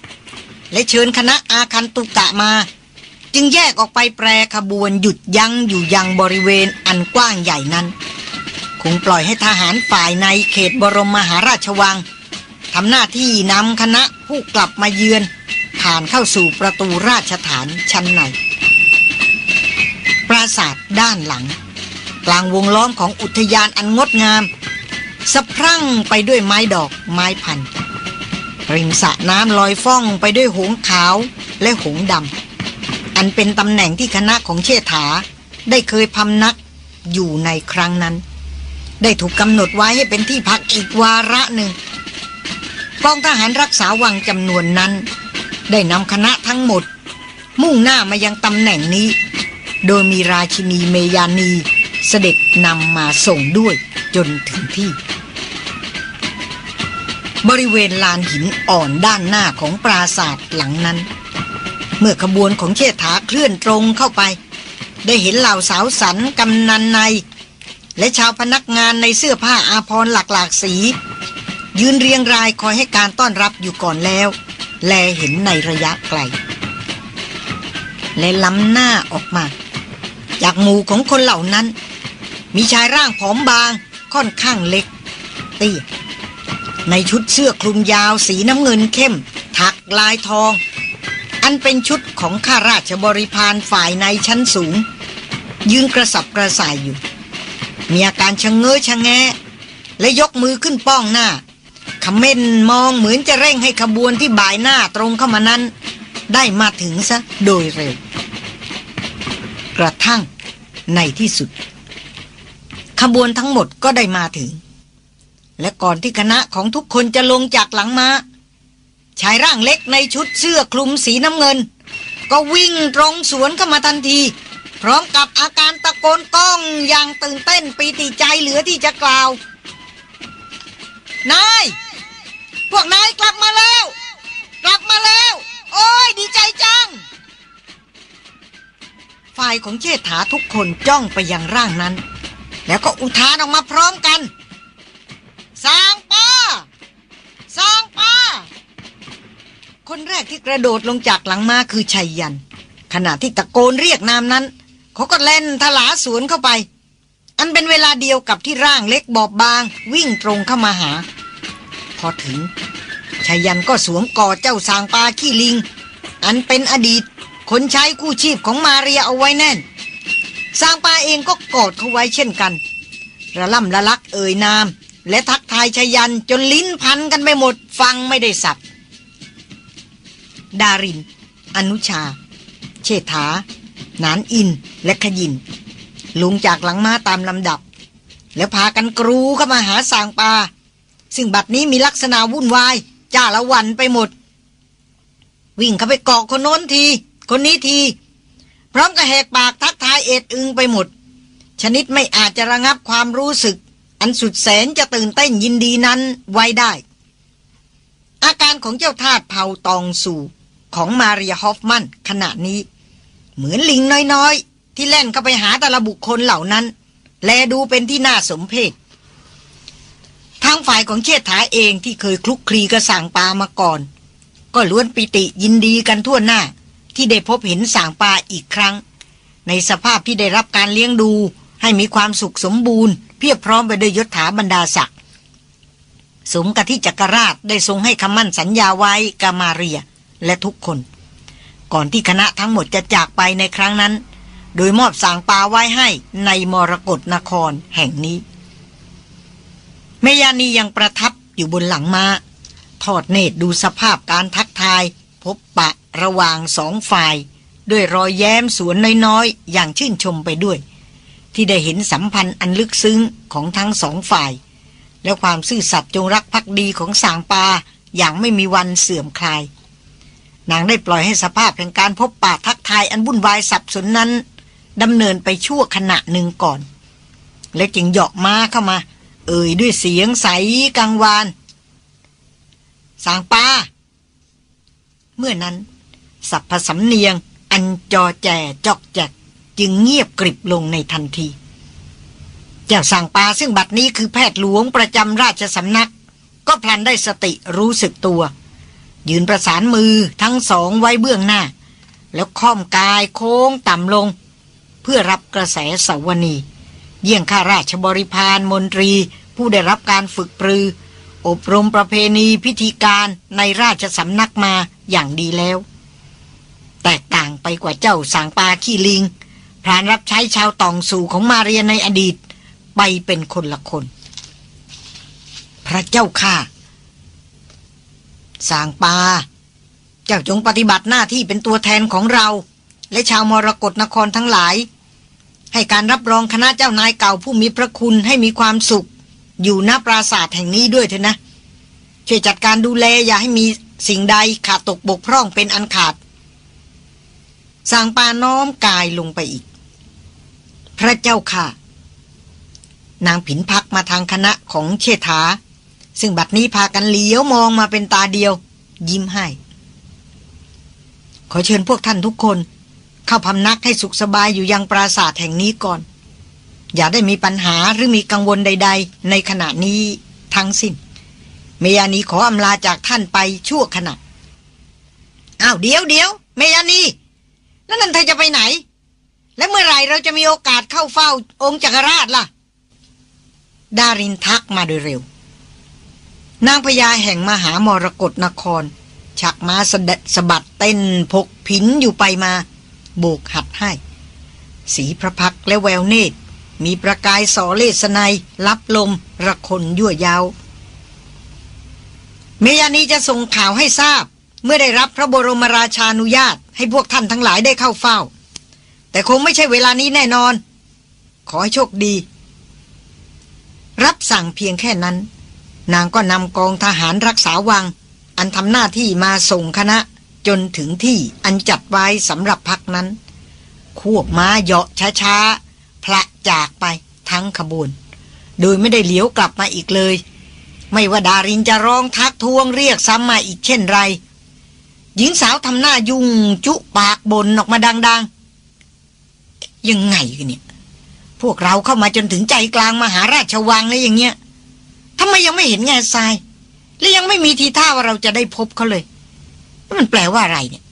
และเชิญคณะอาคันตุกะมา จึงแยกออกไปแปรขบวนหยุดยั้งอยู่ยังบริเวณอันกว้างใหญ่นั้น คงปล่อยให้ทหารฝ่ายในเขตบรมมหาราชวังทำหน้าที่นำคณะผู้กลับมาเยือน ผ่านเข้าสู่ประตูราชฐานชั้นใน ปราสาทด้านหลัง กลางวงล้อมของอุทยานอันงดงาม สะพรั่งไปด้วยไม้ดอกไม้พันริมสระน้ำลอยฟ้องไปด้วยหงขาวและหงดำ อันเป็นตำแหน่งที่คณะของเชษฐาได้เคยพำนักอยู่ในครั้งนั้น ได้ถูกกำหนดไว้ให้เป็นที่พักอีกวาระหนึ่งกองทหารรักษาวังจำนวนนั้น ได้นำคณะทั้งหมด มุ่งหน้ามายังตำแหน่งนี้ โดยมีราชินีเมยานีเสด็จนำมาส่งด้วยจนถึงที่ บริเวณลานหินอ่อนด้านหน้าของปราศาสตร์หลังนั้น เมื่อขบวนของเชษฐาเคลื่อนตรงเข้าไป ได้เห็นเหล่าสาวสันกำนันใน และชาวพนักงานในเสื้อผ้าอาภรณ์หลากหลากสี ยืนเรียงรายคอยให้การต้อนรับอยู่ก่อนแล้ว แลเห็นในระยะไกล และล้ำหน้าออกมา จากหมู่ของคนเหล่านั้น มีชายร่างผอมบางค่อนข้างเล็กเตี้ยในชุดเสื้อคลุมยาวสีน้ำเงินเข้ม ถักลายทอง อันเป็นชุดของข้าราชบริพารฝ่ายในชั้นสูง ยืนกระสับกระส่ายอยู่ มีอาการชะเง้อชะแงะและยกมือขึ้นป้องหน้าขมเมนมองเหมือนจะเร่งให้ขบวนที่บ่ายหน้าตรงเข้ามานั้น ได้มาถึงซะโดยเร็ว กระทั่งในที่สุด ขบวนทั้งหมดก็ได้มาถึง และก่อนที่คณะของทุกคนจะลงจากหลังมา้าชายร่างเล็กในชุดเสื้อคลุมสีน้ำเงิน ก็วิ่งตรงสวนเข้ามาทันที พร้อมกับอาการตะโกนก้องอย่างตื่นเต้นปีติใจเหลือที่จะกล่าว นาย พวกนายกลับมาแล้ว กลับมาแล้ว โอ้ยดีใจจัง ฝ่ายของเชษฐาทุกคนจ้องไปยังร่างนั้น แล้วก็อุทานออกมาพร้อมกันสางป้าสางป้า คนแรกที่กระโดดลงจากหลังมาคือชัยยันขณะที่ตะโกนเรียกนามนั้น เขาก็เล่นทลาสวนเข้าไป อันเป็นเวลาเดียวกับที่ร่างเล็กบอบบาง วิ่งตรงเข้ามาหา พอถึงชายันก็สวมกอดเจ้าสางปลาขี้ลิง อันเป็นอดีตคนใช้กู้ชีพของมาเรียเอาไว้แน่น สางปลาเองก็กอดเขาไว้เช่นกัน ระล่ำละลักเอ่ยนาม และทักทายชายันจนลิ้นพันกันไปหมดฟังไม่ได้สับดาริน อนุชา เชษฐา นานอินและขยิน ลงจากหลังม้าตามลำดับ แล้วพากันกรูเข้ามาหาสางปาซึ่งบัดนี้มีลักษณะวุ่นวายจ้าละวันไปหมด วิ่งเข้าไปเกาะคนโน้นที คนนี้ที พร้อมกับแหกปากทักทายเอ็ดอึงไปหมด ชนิดไม่อาจจะระงับความรู้สึก อันสุดแสนจะตื่นเต้นยินดีนั้นไว้ได้ อาการของเจ้าทาสเผาตองสู่ของมาเรียฮอฟมันขณะนี้ เหมือนลิงน้อยๆ ที่แล่นเข้าไปหาแต่ละบุคคลเหล่านั้น แลดูเป็นที่น่าสมเพชทางฝ่ายของเชษฐาเองที่เคยคลุกคลีกระสั่งปามาก่อน ก็ล้วนปิติยินดีกันทั่วหน้า ที่ได้พบเห็นสางปาอีกครั้ง ในสภาพที่ได้รับการเลี้ยงดู ให้มีความสุขสมบูรณ์ เพียบพร้อมไปด้วยยศถาบรรดาศักดิ์สมกับที่จักรราชได้ทรงให้คำมั่นสัญญาไว้กามาเรียและทุกคน ก่อนที่คณะทั้งหมดจะจากไปในครั้งนั้น โดยมอบสางปาไว้ให้ในมรกรนครแห่งนี้เมยานียังประทับอยู่บนหลังมา้า ทอดเนตรดูสภาพการทักทาย พบปะระหว่างสองฝ่าย ด้วยรอยแย้มสวนน้อยๆ อย่างชื่นชมไปด้วย ที่ได้เห็นสัมพันธ์อันลึกซึ้งของทั้งสองฝ่าย และความซื่อสัตย์จงรักภักดีของสางปาอย่างไม่มีวันเสื่อมคลาย นางได้ปล่อยให้สภาพแห่งการพบปะทักทายอันวุ่นวายสับสนนั้นดำเนินไปชั่วขณะหนึ่งก่อน และจึงเหาะมาเข้ามา เอ่ยด้วยเสียงใสกังวาน สางปาเมื่อนั้น สัพพสำเนียง อันจอแจจอกแจกจึงเงียบกริบลงในทันทีเจ้าสั่งปาซึ่งบัดนี้คือแพทย์หลวงประจำราชสำนัก ก็พลันได้สติรู้สึกตัว ยืนประสานมือทั้งสองไว้เบื้องหน้า แล้วค่อมกายโค้งต่ำลง เพื่อรับกระแสสวนีเยี่ยงข้าราชบริพารมนตรี ผู้ได้รับการฝึกปรือ อบรมประเพณีพิธีการในราชสำนักมาอย่างดีแล้ว แตกต่างไปกว่าเจ้าสางปาขี้ลิงพรานรับใช้ชาวตองสู่ของมาเรียในอดีต ไปเป็นคนละคน พระเจ้าค่ะ สางปา เจ้าจงปฏิบัติหน้าที่เป็นตัวแทนของเรา และชาวมรกรนครทั้งหลาย ให้การรับรองคณะเจ้านายเก่าผู้มีพระคุณให้มีความสุข อยู่ณปราศาสตร์แห่งนี้ด้วยเถอะนะ ช่วยจัดการดูแลอย่าให้มีสิ่งใดขาดตกบกพร่องเป็นอันขาดสางปาน้อมกายลงไปอีก พระเจ้าค่ะ นางผินพักมาทางคณะของเชษฐา ซึ่งบัดนี้พากันเลี้ยวมองมาเป็นตาเดียว ยิ้มให้ ขอเชิญพวกท่านทุกคน เข้าพำนักให้สุขสบายอยู่ยังปราสาทแห่งนี้ก่อน อย่าได้มีปัญหาหรือมีกังวลใด ๆ ในขณะนี้ทั้งสิ้น เมยานีขออำลาจากท่านไปชั่วขณะอ้าวเดี๋ยวเดี๋ยวเมยานีแล้วนั่นเธอจะไปไหน และเมื่อไหร่เราจะมีโอกาสเข้าเฝ้าองค์จักรราชล่ะ ดารินทักมาโดยเร็ว นางพญาแห่งมหามรกรนคร ชักมาสดสะบัดเต้นพกผินอยู่ไปมา โบกหัดให้ สีพระพักและแววเนตร มีประกายสอเลสไนรับลมระคนยั่วยาว เมยานีจะส่งข่าวให้ทราบ เมื่อได้รับพระบรมราชานุญาต ให้พวกท่านทั้งหลายได้เข้าเฝ้า แต่คงไม่ใช่เวลานี้แน่นอน ขอให้โชคดี รับสั่งเพียงแค่นั้น นางก็นำกองทหารรักษาวัง อันทำหน้าที่มาส่งคณะจนถึงที่อันจัดไว้สำหรับพักนั้น ควบม้าเหาะช้าๆพระจากไปทั้งขบวน โดยไม่ได้เหลียวกลับมาอีกเลย ไม่ว่าดารินจะร้องทักทวงเรียกซ้ำมาอีกเช่นไร หญิงสาวทำหน้ายุ่งจุปากบนออกมาดังๆ ยังไงกันเนี่ย พวกเราเข้ามาจนถึงใจกลางมหาราชวังเลยอย่างเงี้ย ทำไมยังไม่เห็นแง่ทราย และยังไม่มีทีท่าว่าเราจะได้พบเขาเลย มันแปลว่าอะไรเนี่ย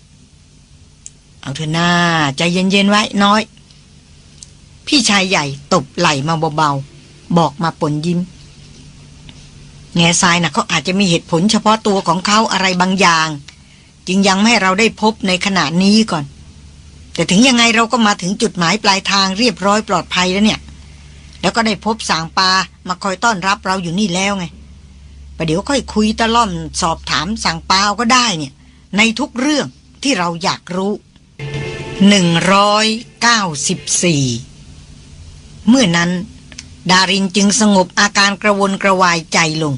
เอาเถอะหน้าใจเย็นๆไว้น้อย พี่ชายใหญ่ตบไหล่มาเบาๆ บอกมาปนยิ้ม แง่ทรายนะเขาอาจจะมีเหตุผลเฉพาะตัวของเขาอะไรบางอย่าง จึงยังไม่ให้เราได้พบในขณะนี้ก่อน แต่ถึงยังไงเราก็มาถึงจุดหมายปลายทางเรียบร้อยปลอดภัยแล้วเนี่ย แล้วก็ได้พบสางปามาคอยต้อนรับเราอยู่นี่แล้วไงประเดี๋ยวค่อยคุยตะล่อมสอบถามสางปาก็ได้เนี่ย ในทุกเรื่องที่เราอยากรู้หนึ่งร้อยเก้าสิบสี่เมื่อนั้น ดารินจึงสงบอาการกระวนกระวายใจลง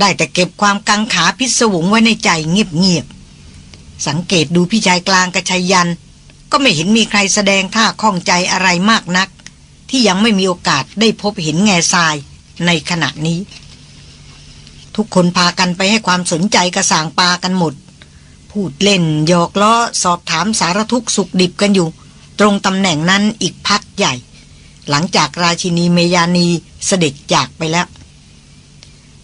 ได้แต่เก็บความกังขาพิศวงไว้ในใจเงียบๆสังเกตดูพี่ชายกลางกระชัยยัน ก็ไม่เห็นมีใครแสดงท่าข้องใจอะไรมากนัก ที่ยังไม่มีโอกาสได้พบเห็นแง่ทรายในขณะนี้ ทุกคนพากันไปให้ความสนใจกระสางปากันหมด พูดเล่นหยอกล้อสอบถามสารทุกสุขดิบกันอยู่ ตรงตำแหน่งนั้นอีกพักใหญ่ หลังจากราชินีเมยานีเสด็จจากไปแล้ว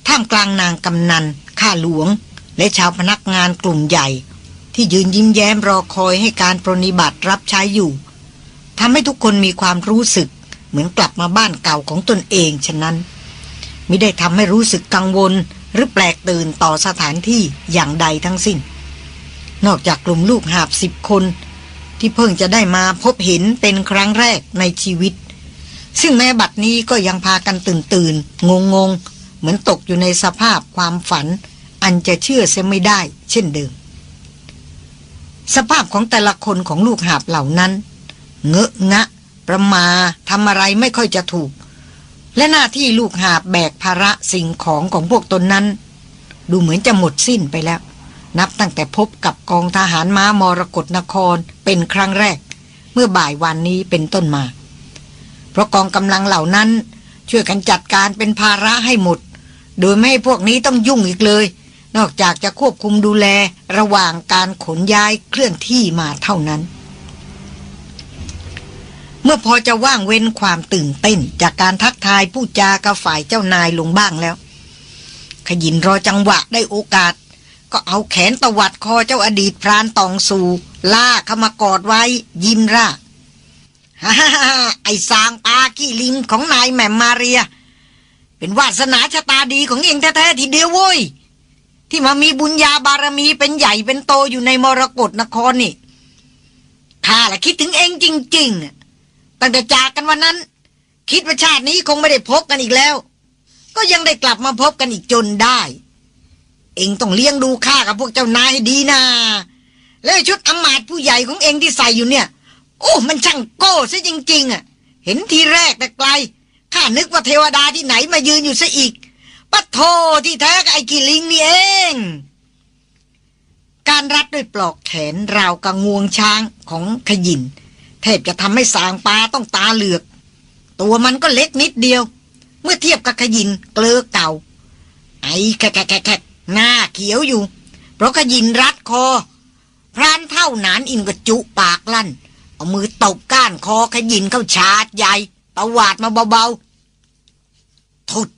ท่ามกลางนางกำนัน ข้าหลวง และชาวพนักงานกลุ่มใหญ่ ที่ยืนยิ้มแย้มรอคอยให้การปรนิบัติรับใช้อยู่ทำให้ทุกคนมีความรู้สึก เหมือนกลับมาบ้านเก่าของตนเองฉะนั้นมิได้ทำให้รู้สึกกังวลหรือแปลกตื่นต่อสถานที่อย่างใดทั้งสิ้น นอกจากกลุ่มลูกหาบสิบคน ที่เพิ่งจะได้มาพบเห็นเป็นครั้งแรกในชีวิต ซึ่งแม้บัดนี้ก็ยังพากันตื่นตื่นงงงเหมือนตกอยู่ในสภาพความฝัน อันจะเชื่อเสียไม่ได้ เช่นเดิม สภาพของแต่ละคนของลูกหาบเหล่านั้น เงอะงะ ประมาทำอะไรไม่ค่อยจะถูก และหน้าที่ลูกหาบแบกภาระสิ่งของของพวกตนนั้น ดูเหมือนจะหมดสิ้นไปแล้ว นับตั้งแต่พบกับกองทหารม้ามรกรนครเป็นครั้งแรก เมื่อบ่ายวันนี้เป็นต้นมา เพราะกองกำลังเหล่านั้น ช่วยกันจัดการเป็นภาระให้หมด โดยไม่ให้พวกนี้ต้องยุ่งอีกเลย นอกจากจะควบคุมดูแลระหว่างการขนย้ายเคลื่อนที่มาเท่านั้น เมื่อพอจะว่างเว้นความตื่นเต้น จากการทักทายผู้จากับฝ่ายเจ้านายลงบ้างแล้ว ขยินรอจังหวะได้โอกาส ก็เอาแขนตวัดคอเจ้าอดีตพรานตองสู่ล่าเข้ามากอดไว้ ยิ้มร่าฮ่าฮ่าไอ้สางปากี้ลิมของนายแหม่มมาเรีย เป็นวาสนาชะตาดีของเองแท้ๆทีเดียวเว้ยที่มามีบุญญาบารมีเป็นใหญ่เป็นโตอยู่ในมรกรนครนี่ข้าละคิดถึงเองจริง ๆ ตั้งแต่จากกันวันนั้น คิดว่าชาตินี้คงไม่ได้พบกันอีกแล้ว ก็ยังได้กลับมาพบกันอีกจนได้ เองต้องเลี้ยงดูข้ากับพวกเจ้านายให้ดีนะแล้วชุดอำมาตย์ผู้ใหญ่ของเองที่ใส่อยู่เนี่ย โอ้มันช่างโก้ซะจริง ๆ อะ เห็นทีแรกแต่ไกลข้านึกว่าเทวดาที่ไหนมายืนอยู่ซะอีกปัดโทที่แท้ไอ้กิลิงนี่เอง การรัดด้วยปลอกแขนราวกับงวงช้างของขยิน แทบจะทำให้สางปลาต้องตาเหลือก ตัวมันก็เล็กนิดเดียว เมื่อเทียบกับขยินเกลือเก่า ไอ้แคแคแคหน้าเขียวอยู่ เพราะขยินรัดคอ พรานเท่าหนานอินกระจุปากลั่น เอามือตบก้านคอขยินเข้าชาร์จใหญ่ตวาดมาเบาๆทุด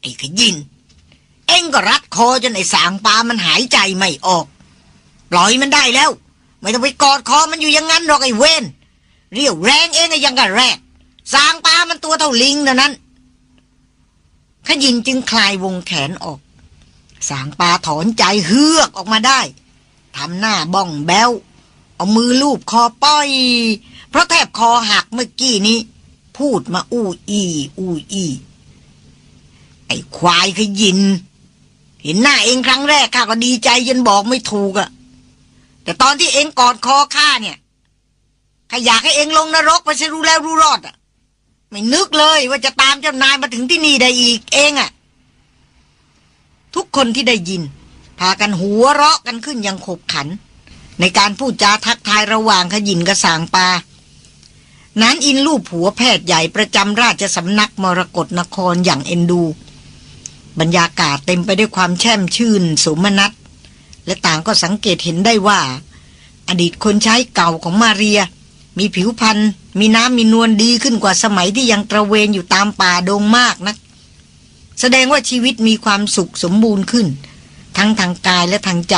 ไอ้ขยิน เอ็งก็รัดคอจนไอ้สางปลามันหายใจไม่ออก ปล่อยมันได้แล้ว ไม่ต้องไปกอดคอมันอยู่อย่างนั้นหรอกไอ้เวนเรียวแรงเองไอ้ยังกะแรก สางปลามันตัวเท่าลิงนะนั้นขยินจึงคลายวงแขนออก สางปลาถอนใจเฮือกออกมาได้ทำหน้าบ้องแบวเอามือลูบคอป้อย เพราะแทบคอหักเมื่อกี้นี้ พูดมาอู้อีอู้อีไอ้ควายขยิน เห็นหน้าเองครั้งแรกข้าก็ดีใจจนบอกไม่ถูกอะ แต่ตอนที่เองกอดคอข้าเนี่ยข้าอยากให้เองลงนรกไปจะรู้แล้วรู้รอดอะไม่นึกเลยว่าจะตามเจ้านายมาถึงที่นี่ได้อีกเองอะทุกคนที่ได้ยิน พากันหัวเราะกันขึ้นอย่างขบขัน ในการพูดจาทักทายระหว่างขยินกับสางปานั้นอินลูกผัวแพทย์ใหญ่ประจำราชสำนักมรกรนครอย่างเอ็นดู บรรยากาศเต็มไปด้วยความแช่มชื่นสมนัต และต่างก็สังเกตเห็นได้ว่า อดีตคนใช้เก่าของมาเรีย มีผิวพรรณมีน้ำมีนวลดีขึ้นกว่าสมัยที่ยังตระเวนอยู่ตามป่าดงมากนะัก แสดงว่าชีวิตมีความสุขสมบูรณ์ขึ้น ทั้งทางกายและทางใจ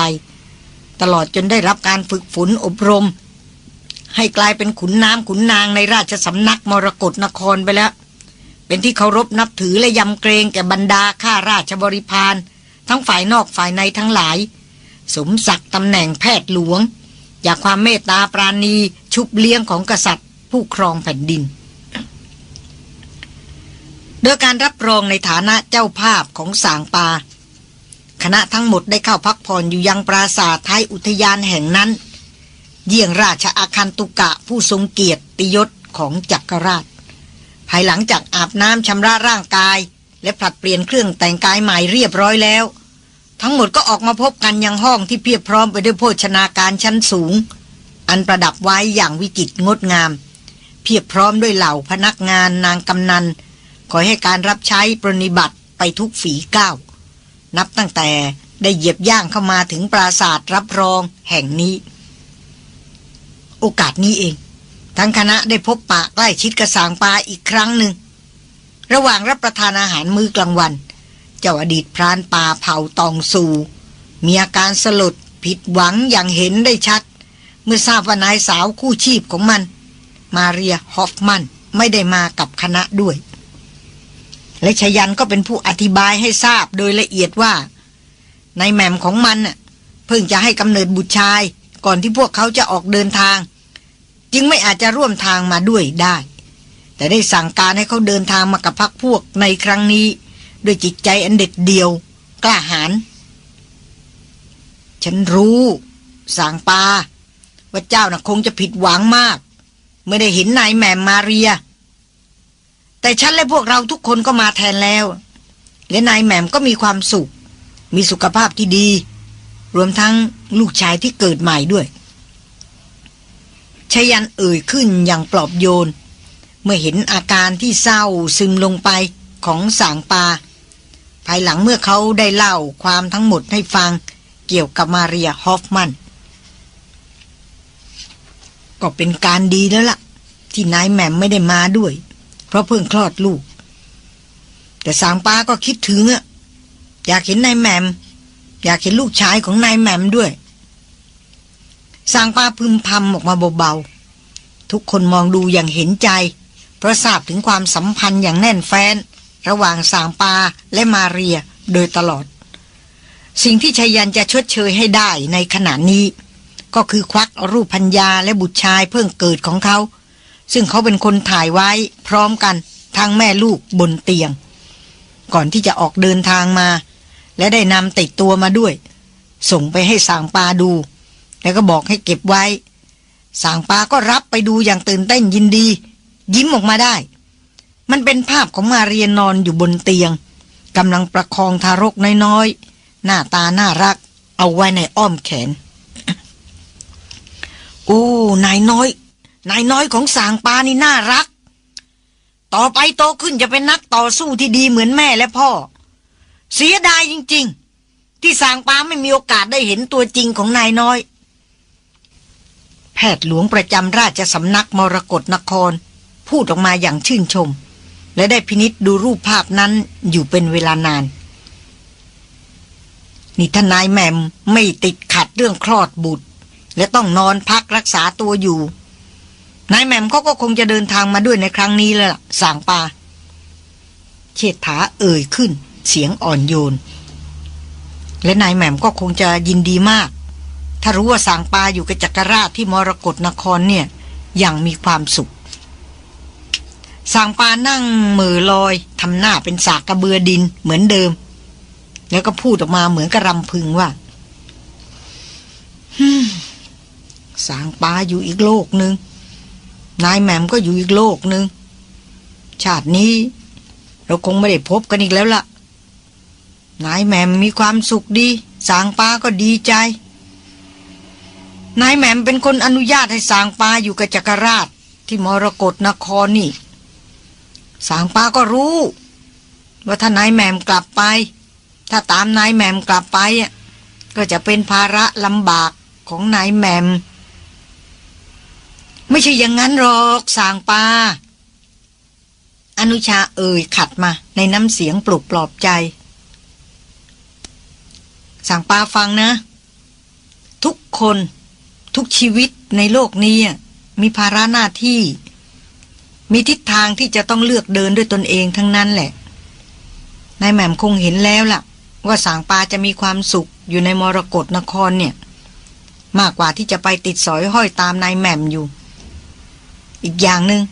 ตลอดจนได้รับการฝึกฝนอบรม ให้กลายเป็นขุนน้ำขุนนางในราชสำนักมรกรนครไปแล้ว เป็นที่เคารพนับถือและยำเกรงแก่บรรดาข้าราชบริพารทั้งฝ่ายนอกฝ่ายในทั้งหลาย สมศักดิ์ตำแหน่งแพทย์หลวงจากความเมตตาปราณีชุบเลี้ยงของกษัตริย์ ผู้ครองแผ่นดิน โดยการรับรองในฐานะเจ้าภาพของสางปา คณะทั้งหมดได้เข้าพักผ่อนอยู่ยังปราสาทท้ายอุทยานแห่งนั้น เยี่ยงราชอาคันตุกะผู้ทรงเกียรติยศของจักรราช ภายหลังจากอาบน้ำชำระร่างกาย และผลัดเปลี่ยนเครื่องแต่งกายใหม่เรียบร้อยแล้ว ทั้งหมดก็ออกมาพบกันยังห้องที่เพียบพร้อมไปด้วยโภชนาการชั้นสูง อันประดับไว้อย่างวิจิตรงดงาม เพียบพร้อมด้วยเหล่าพนักงานนางกำนันคอยให้การรับใช้ปรนิบัติไปทุกฝีก้าว นับตั้งแต่ได้เหยียบย่างเข้ามาถึงปราศาสตร์รับรองแห่งนี้ โอกาสนี้เอง ทั้งคณะได้พบปะใกล้ชิดกระสางปลาอีกครั้งหนึ่ง ระหว่างรับประทานอาหารมื้อกลางวัน เจ้าอดีตพรานป่าเผาตองสู มีอาการสลดผิดหวังอย่างเห็นได้ชัด เมื่อทราบว่านายสาวคู่ชีพของมัน มาเรียฮอฟมันไม่ได้มากับคณะด้วย และชยันก็เป็นผู้อธิบายให้ทราบโดยละเอียดว่า ในแหม่มของมันเพิ่งจะให้กำเนิดบุตรชาย ก่อนที่พวกเขาจะออกเดินทาง จึงไม่อาจจะร่วมทางมาด้วยได้ แต่ได้สั่งการให้เขาเดินทางมากับพักพวกในครั้งนี้ ด้วยจิตใจอันเด็ดเดียว กล้าหาญฉันรู้สางปา ว่าเจ้าน่ะคงจะผิดหวังมาก ไม่ได้เห็นนายแหม่มมาเรีย แต่ฉันและพวกเราทุกคนก็มาแทนแล้ว และนายแหม่มก็มีความสุข มีสุขภาพที่ดี รวมทั้งลูกชายที่เกิดใหม่ด้วยชยันเอ่ยขึ้นอย่างปลอบโยน เมื่อเห็นอาการที่เศร้าซึมลงไปของสางปา ภายหลังเมื่อเขาได้เล่าความทั้งหมดให้ฟังเกี่ยวกับมาเรียฮอฟมัน ก็เป็นการดีแล้วละ่ะ ที่นายแหม่มไม่ได้มาด้วย เพราะเพิ่งคลอดลูก แต่สางป้าก็คิดถึงอะอยากเห็นนายแหม่มอยากเห็นลูกชายของนายแหม่มด้วยสางป้าพึมพำออกมาเบาๆทุกคนมองดูอย่างเห็นใจ เพราะทราบถึงความสัมพันธ์อย่างแน่นแฟ้น ระหว่างสางปาและมาเรียโดยตลอด สิ่งที่ชายันจะชดเชยให้ได้ในขณะนี้ ก็คือควักรูปพัญญาและบุตรชายเพิ่งเกิดของเขา ซึ่งเขาเป็นคนถ่ายไว้พร้อมกันทั้งแม่ลูกบนเตียง ก่อนที่จะออกเดินทางมา และได้นำติดตัวมาด้วย ส่งไปให้สางปาดู แล้วก็บอกให้เก็บไว้สางปาก็รับไปดูอย่างตื่นเต้นยินดี ยิ้มออกมาได้ มันเป็นภาพของมาเรียนนอนอยู่บนเตียงกำลังประคองทารกน้อยๆ หน้าตาน่ารัก เอาไว้ในอ้อมแขน โอ้ นายน้อย นายน้อยของสางปานี่น่ารัก ต่อไปโตขึ้นจะเป็นนักต่อสู้ที่ดีเหมือนแม่และพ่อ เสียดายจริง ๆ ที่สางปาไม่มีโอกาสได้เห็นตัวจริงของนายน้อย แพทย์หลวงประจำราชสำนักมรกรนคร พูดออกมาอย่างชื่นชม และได้พินิษดูรูปภาพนั้นอยู่เป็นเวลานาน นี่ทนายแมมไม่ติดขัดเรื่องคลอดบุตร และต้องนอนพักรักษาตัวอยู่นายแมมเขาก็คงจะเดินทางมาด้วยในครั้งนี้แล้วล่ะสางปาเชิดถาเอ่ยขึ้น เสียงอ่อนโยน และนายแม่มก็คงจะยินดีมาก ถ้ารู้ว่าสางปาอยู่กับจักรราชที่มรกรนครเนี่ย อย่างมีความสุข สางปานั่งมือลอยทำหน้าเป็นสากกระเบือดินเหมือนเดิม แล้วก็พูดออกมาเหมือนกระรำพึงว่าสางปาอยู่อีกโลกหนึ่งนายแหม่มก็อยู่อีกโลกหนึ่งชาตินี้ เราคงไม่ได้พบกันอีกแล้วละ่ะ นายแหม่มมีความสุขดี สางปาก็ดีใจ นายแหม่มเป็นคนอนุญาตให้สางปาอยู่กับจักรราช ที่มรกรนครนี่ สางป้าก็รู้ ว่าถ้านายแหม่มกลับไป ถ้าตามนายแหม่มกลับไปอะก็จะเป็นภาระลำบากของนายแหม่มไม่ใช่อย่างนั้นหรอกสางปาอนุชาเอ่ยขัดมาในน้ำเสียงปลุกปลอบใจ สางปาฟังนะ ทุกคนทุกชีวิตในโลกนี้มีภาระหน้าที่ มีทิศทางที่จะต้องเลือกเดินด้วยตนเองทั้งนั้นแหละ นายแหม่มคงเห็นแล้วล่ะ ว่าสางปาจะมีความสุขอยู่ในมรกรนครเนี่ย มากกว่าที่จะไปติดสอยห้อยตามนายแหม่มอยู่ อีกอย่างหนึง่ง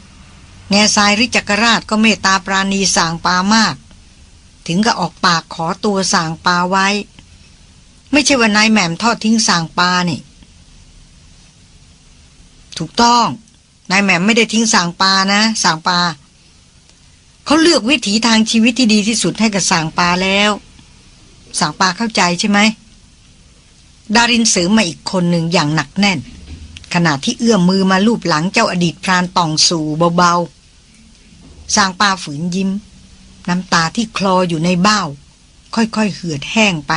แง่ทรายริจักรราชก็เมตตาปราณีสางปามาก ถึงกับออกปากขอตัวสางปาไว้ ไม่ใช่ว่านายแหม่มทอดทิ้งสางปานี่ ถูกต้อง นายแหม่มไม่ได้ทิ้งสางปานะสางปาเขาเลือกวิถีทางชีวิตที่ดีที่สุดให้กับสางปาแล้วสางปาเข้าใจใช่ไหมดารินเสริมมาอีกคนหนึ่งอย่างหนักแน่น ขณะที่เอื้อมมือมาลูบหลังเจ้าอดีตพรานตองสู่เบาๆสางปาฝืนยิ้ม น้ำตาที่คลออยู่ในเบ้า ค่อยๆเหือดแห้งไป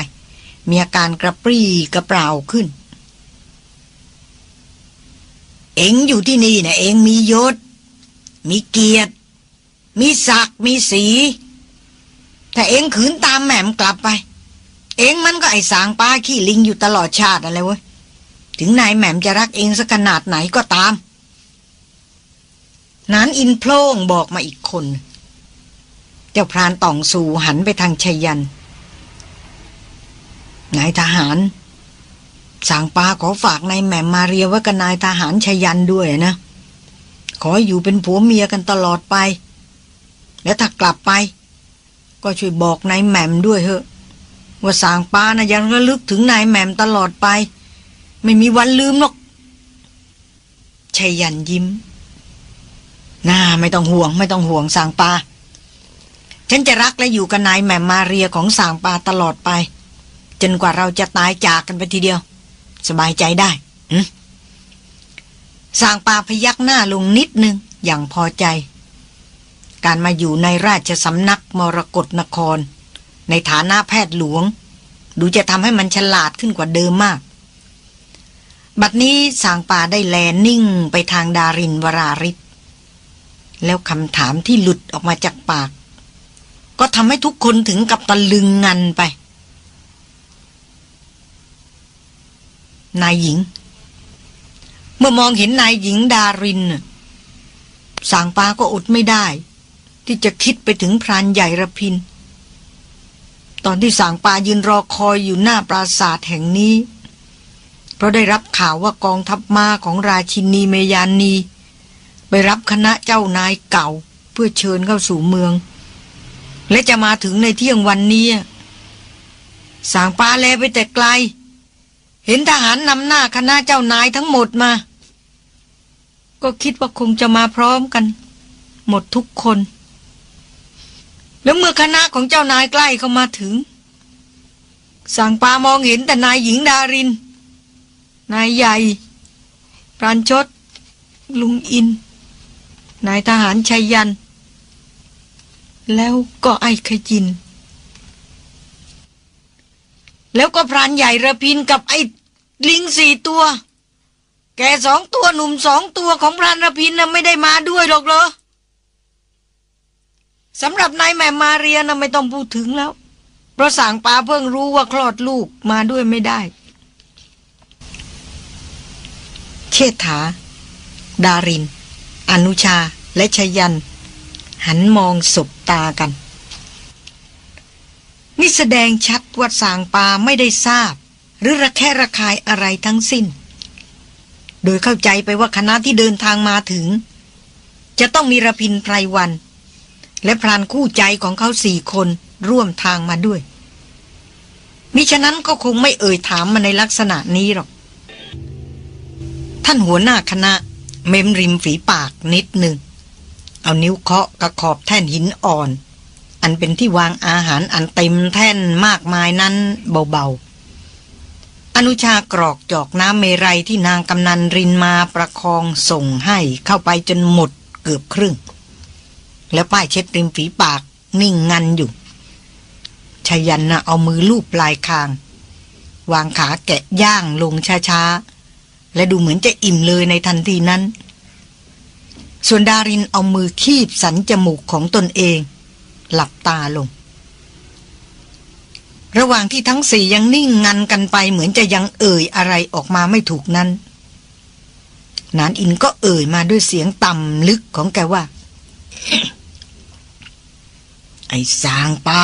มีอาการกระปรี้กระเปร่าขึ้น เอ็งอยู่ที่นี่นะเอ็งมียศ มีเกียรติ มีศักดิ์มีสีแต่เอ็งขืนตามแหม่มกลับไป เอ็งมันก็ไอสางป้าขี้ลิงอยู่ตลอดชาติอะไรเว้ย ถึงนายแหม่มจะรักเองสักขนาดไหนก็ตามนานอินโพล่งบอกมาอีกคน เจ้าพรานต่องสู่หันไปทางชัยยัน นายทหาร สางปาขอฝากนายแหม่มมาเรียว่ากับนายทหารชัยยันด้วยนะ ขออยู่เป็นผัวเมียกันตลอดไป แล้วถ้ากลับไป ก็ช่วยบอกนายแหม่มด้วยเถอะ ว่าสางปานะยังระลึกถึงนายแหม่มตลอดไป ไม่มีวันลืมหรอกชัยยันยิ้มน่าไม่ต้องห่วง ไม่ต้องห่วงสางปา ฉันจะรักและอยู่กับนายแหม่มมาเรียของสางปาตลอดไป จนกว่าเราจะตายจากกันไปทีเดียว สบายใจได้สางปาพยักหน้าลงนิดนึง อย่างพอใจ การมาอยู่ในราชสำนักมรกรนคร ในฐานะแพทย์หลวง ดูจะทำให้มันฉลาดขึ้นกว่าเดิมมาก บัดนี้สางปาได้แลนิ่งไปทางดารินวราริศแล้วคำถามที่หลุดออกมาจากปาก ก็ทำให้ทุกคนถึงกับตะลึงงันไป นายหญิง เมื่อมองเห็นนายหญิงดารินสางปาก็อดไม่ได้ ที่จะคิดไปถึงพรานใหญ่ระพิน ตอนที่สางปายืนรอคอยอยู่หน้าปราสาทแห่งนี้ เพราะได้รับข่าวว่ากองทัพมาของราชินีเมยานี ไปรับคณะเจ้านายเก่าเพื่อเชิญเข้าสู่เมือง และจะมาถึงในเที่ยงวันนี้สางปาแลไปแต่ไกล เห็นทหารนำหน้าคณะเจ้านายทั้งหมดมา ก็คิดว่าคงจะมาพร้อมกัน หมดทุกคน แล้วเมื่อคณะของเจ้านายใกล้เข้ามาถึงสางปามองเห็นแต่นายหญิงดาริน นายใหญ่ปราณชด ลุงอิน นายทหารชัยยัน แล้วก็ไอ้ขยินแล้วก็พรานใหญ่ระพินกับไอ้ ลิงสี่ตัว แกสองตัวหนุ่มสองตัวของพรานระพินน่ะไม่ได้มาด้วยหรอกเหรอสำหรับนายแม่มาเรียนะไม่ต้องพูดถึงแล้วเพราะสังปาเพิ่งรู้ว่าคลอดลูกมาด้วยไม่ได้ เชษฐา ดาริน อนุชาและชยัน หันมองสบตากัน นี่แสดงชัดว่าสางปาไม่ได้ทราบ รือระแคะระคายอะไรทั้งสิ้น โดยเข้าใจไปว่าคณะที่เดินทางมาถึง จะต้องมีระพินไพรวัน และพรานคู่ใจของเขาสี่คนร่วมทางมาด้วย มิฉะนั้นก็คงไม่เอ่ยถามมาในลักษณะนี้หรอก ท่านหัวหน้าคณะ เม้มริมฝีปากนิดหนึ่ง เอานิ้วเคาะกระขอบแท่นหินอ่อน อันเป็นที่วางอาหารอันเต็มแท่นมากมายนั้นเบาๆ อนุชากรอกจอกน้ำเมรัยที่นางกำนันรินมาประคองส่งให้เข้าไปจนหมดเกือบครึ่ง แล้วป้ายเช็ดริมฝีปากนิ่งงันอยู่ชยันนะเอามือลูบปลายคาง วางขาแกะย่างลงช้าๆ และดูเหมือนจะอิ่มเลยในทันทีนั้น ส่วนดารินเอามือคีบสันจมูกของตนเอง หลับตาลง ระหว่างที่ทั้งสี่ยังนิ่งงันกันไปเหมือนจะยังเอ่ยอะไรออกมาไม่ถูกนั้น นานอินก็เอ่ยมาด้วยเสียงต่ำลึกของแกว่า ไอ้สางปา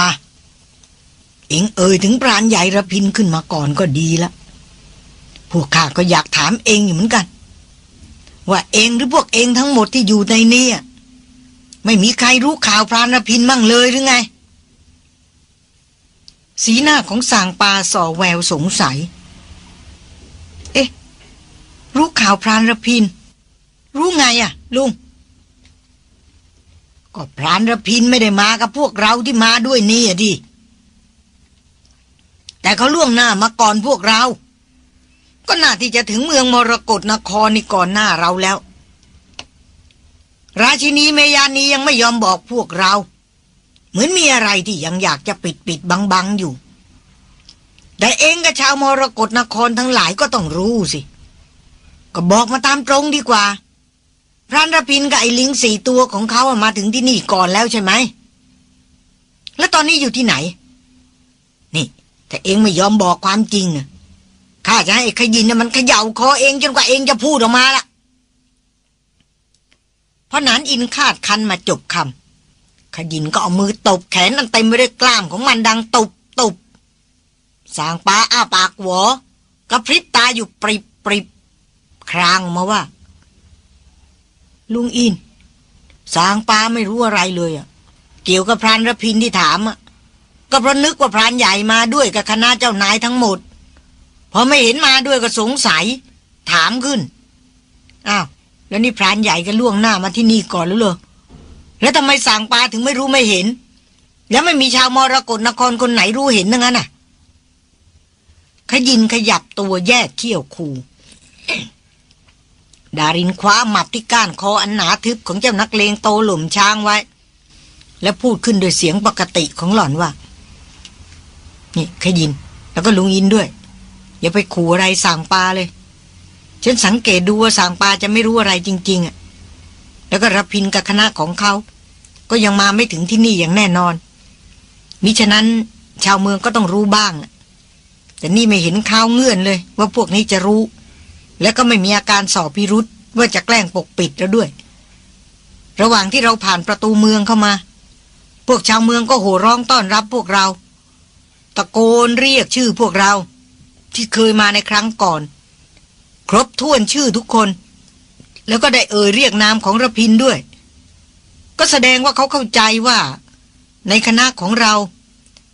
เอ็งเอ่ยถึงปราณใหญ่ระพินขึ้นมาก่อนก็ดีละพวกข้าก็อยากถามเองอยู่เหมือนกัน ว่าเองหรือพวกเองทั้งหมดที่อยู่ในนี้ไม่มีใครรู้ข่าวพรานพินมั่งเลยหรือไง สีหน้าของสางปาส่อแววสงสัย เอ๊ะ รู้ข่าวพรานระพิน รู้ไงอะลุง ก็พรานระพินไม่ได้มากับพวกเราที่มาด้วยนี่อะดิแต่เขาล่วงหน้ามาก่อนพวกเรา ก็น่าที่จะถึงเมืองมรกรนครนี่ก่อนหน้าเราแล้ว ราชินีเมยานียังไม่ยอมบอกพวกเรา เหมือนมีอะไรที่ยังอยากจะปิดปิดบังบังอยู่ แต่เองกับชาวมรกรนครทั้งหลายก็ต้องรู้สิ ก็บอกมาตามตรงดีกว่า พรานรพินกับไอ้ลิงสี่ตัวของเขามาถึงที่นี่ก่อนแล้วใช่ไหม แล้วตอนนี้อยู่ที่ไหน นี่ แต่เองไม่ยอมบอกความจริงข้าจะให้ขยินมันเขย่าคอเองจนกว่าเองจะพูดออกมาละพอนานอินคาดคันมาจบคำ ขยินก็เอามือตบแขนนั่นเต็มไปด้วยกล้ามของมันดังตุบตุบสางปลาอ้าปากหัวกระพริบตาอยู่ปริบปริบครางมาว่า ลุงอิน สางปลาไม่รู้อะไรเลยอะเกี่ยวกับพรานระพินที่ถามอะก็เพราะนึกว่าพรานใหญ่มาด้วยกับคณะเจ้านายทั้งหมดพอไม่เห็นมาด้วยก็สงสัย ถามขึ้นอ้าวแล้วนี่พรานใหญ่ก็ล่วงหน้ามาที่นี่ก่อนแล้วเหรอ แล้วทำไมสางปลาถึงไม่รู้ไม่เห็น แล้วไม่มีชาวมรกรนครคนไหนรู้เห็นนั่งนั้นอะ ขยินขยับตัวแยกเขี้ยวคูดารินคว้าหมับที่ก้านคออันหนาทึบของเจ้านักเลงโตหล่มช้างไว้ แล้วพูดขึ้นโดยเสียงปกติของหล่อนว่า นี่ขยิน แล้วก็ลุงอินด้วย อย่าไปขู่อะไรสางปลาเลย ฉันสังเกตดูว่าสางปลาจะไม่รู้อะไรจริง ๆอะแล้วก็รับพินกับคณะของเขา ก็ยังมาไม่ถึงที่นี่อย่างแน่นอน มิฉะนั้นชาวเมืองก็ต้องรู้บ้าง แต่นี่ไม่เห็นข้าวเงื่อนเลย ว่าพวกนี้จะรู้ และก็ไม่มีอาการสอบพิรุษว่าจะแกล้งปกปิดแล้วด้วย ระหว่างที่เราผ่านประตูเมืองเข้ามา พวกชาวเมืองก็โห่ร้องต้อนรับพวกเรา ตะโกนเรียกชื่อพวกเรา ที่เคยมาในครั้งก่อน ครบถ้วนชื่อทุกคน แล้วก็ได้เอ่ยเรียกนามของระพินด้วย ก็แสดงว่าเขาเข้าใจว่า ในคณะของเรา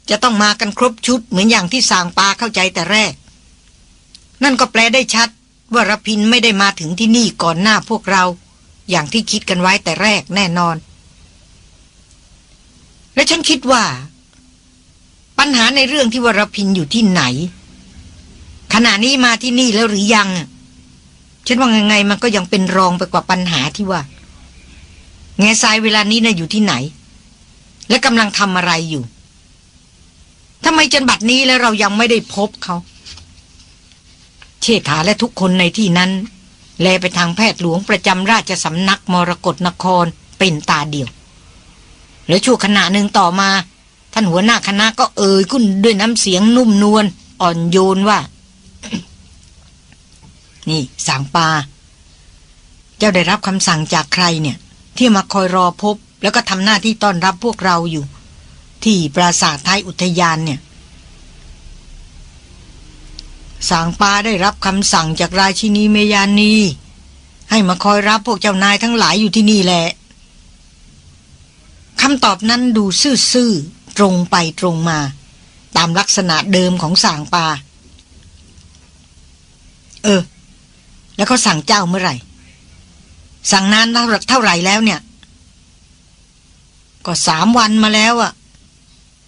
จะต้องมากันครบชุดเหมือนอย่างที่สางปาเข้าใจแต่แรก นั่นก็แปลได้ชัดว่ารพินไม่ได้มาถึงที่นี่ก่อนหน้าพวกเรา อย่างที่คิดกันไว้แต่แรกแน่นอน และฉันคิดว่า ปัญหาในเรื่องที่วรพินอยู่ที่ไหน ขณะนี้มาที่นี่แล้วหรือยังฉันว่าไงไงมันก็ยังเป็นรองไปกว่าปัญหาที่ว่า แง่ทรายเวลานี้นะ่ะอยู่ที่ไหน และกำลังทำอะไรอยู่ทำไมจนบัดนี้แล้วเรายังไม่ได้พบเขา เชษฐาและทุกคนในที่นั้น แลไปทางแพทย์หลวงประจำราชสำนักมรกรนครเป็นตาเดียว แล้วชั่วขณะหนึ่งต่อมา ท่านหัวหน้าคณะก็เอ่ยขึ้นด้วยน้ำเสียงนุ่มนวลอ่อนโยนว่า นี่สางปา เจ้าได้รับคำสั่งจากใครเนี่ย ที่มาคอยรอพบ แล้วก็ทำหน้าที่ต้อนรับพวกเราอยู่ ที่ปราสาทท้ายอุทยานเนี่ยสางปาได้รับคำสั่งจากราชินีเมยานี ให้มาคอยรับพวกเจ้านายทั้งหลายอยู่ที่นี่แหละคำตอบนั้นดูซื่อๆตรงไปตรงมา ตามลักษณะเดิมของสางปา เออ แล้วเขาสั่งเจ้าเมื่อไหร่ สั่งนานเท่าไหร่แล้วเนี่ย ก็สามวันมาแล้วอะ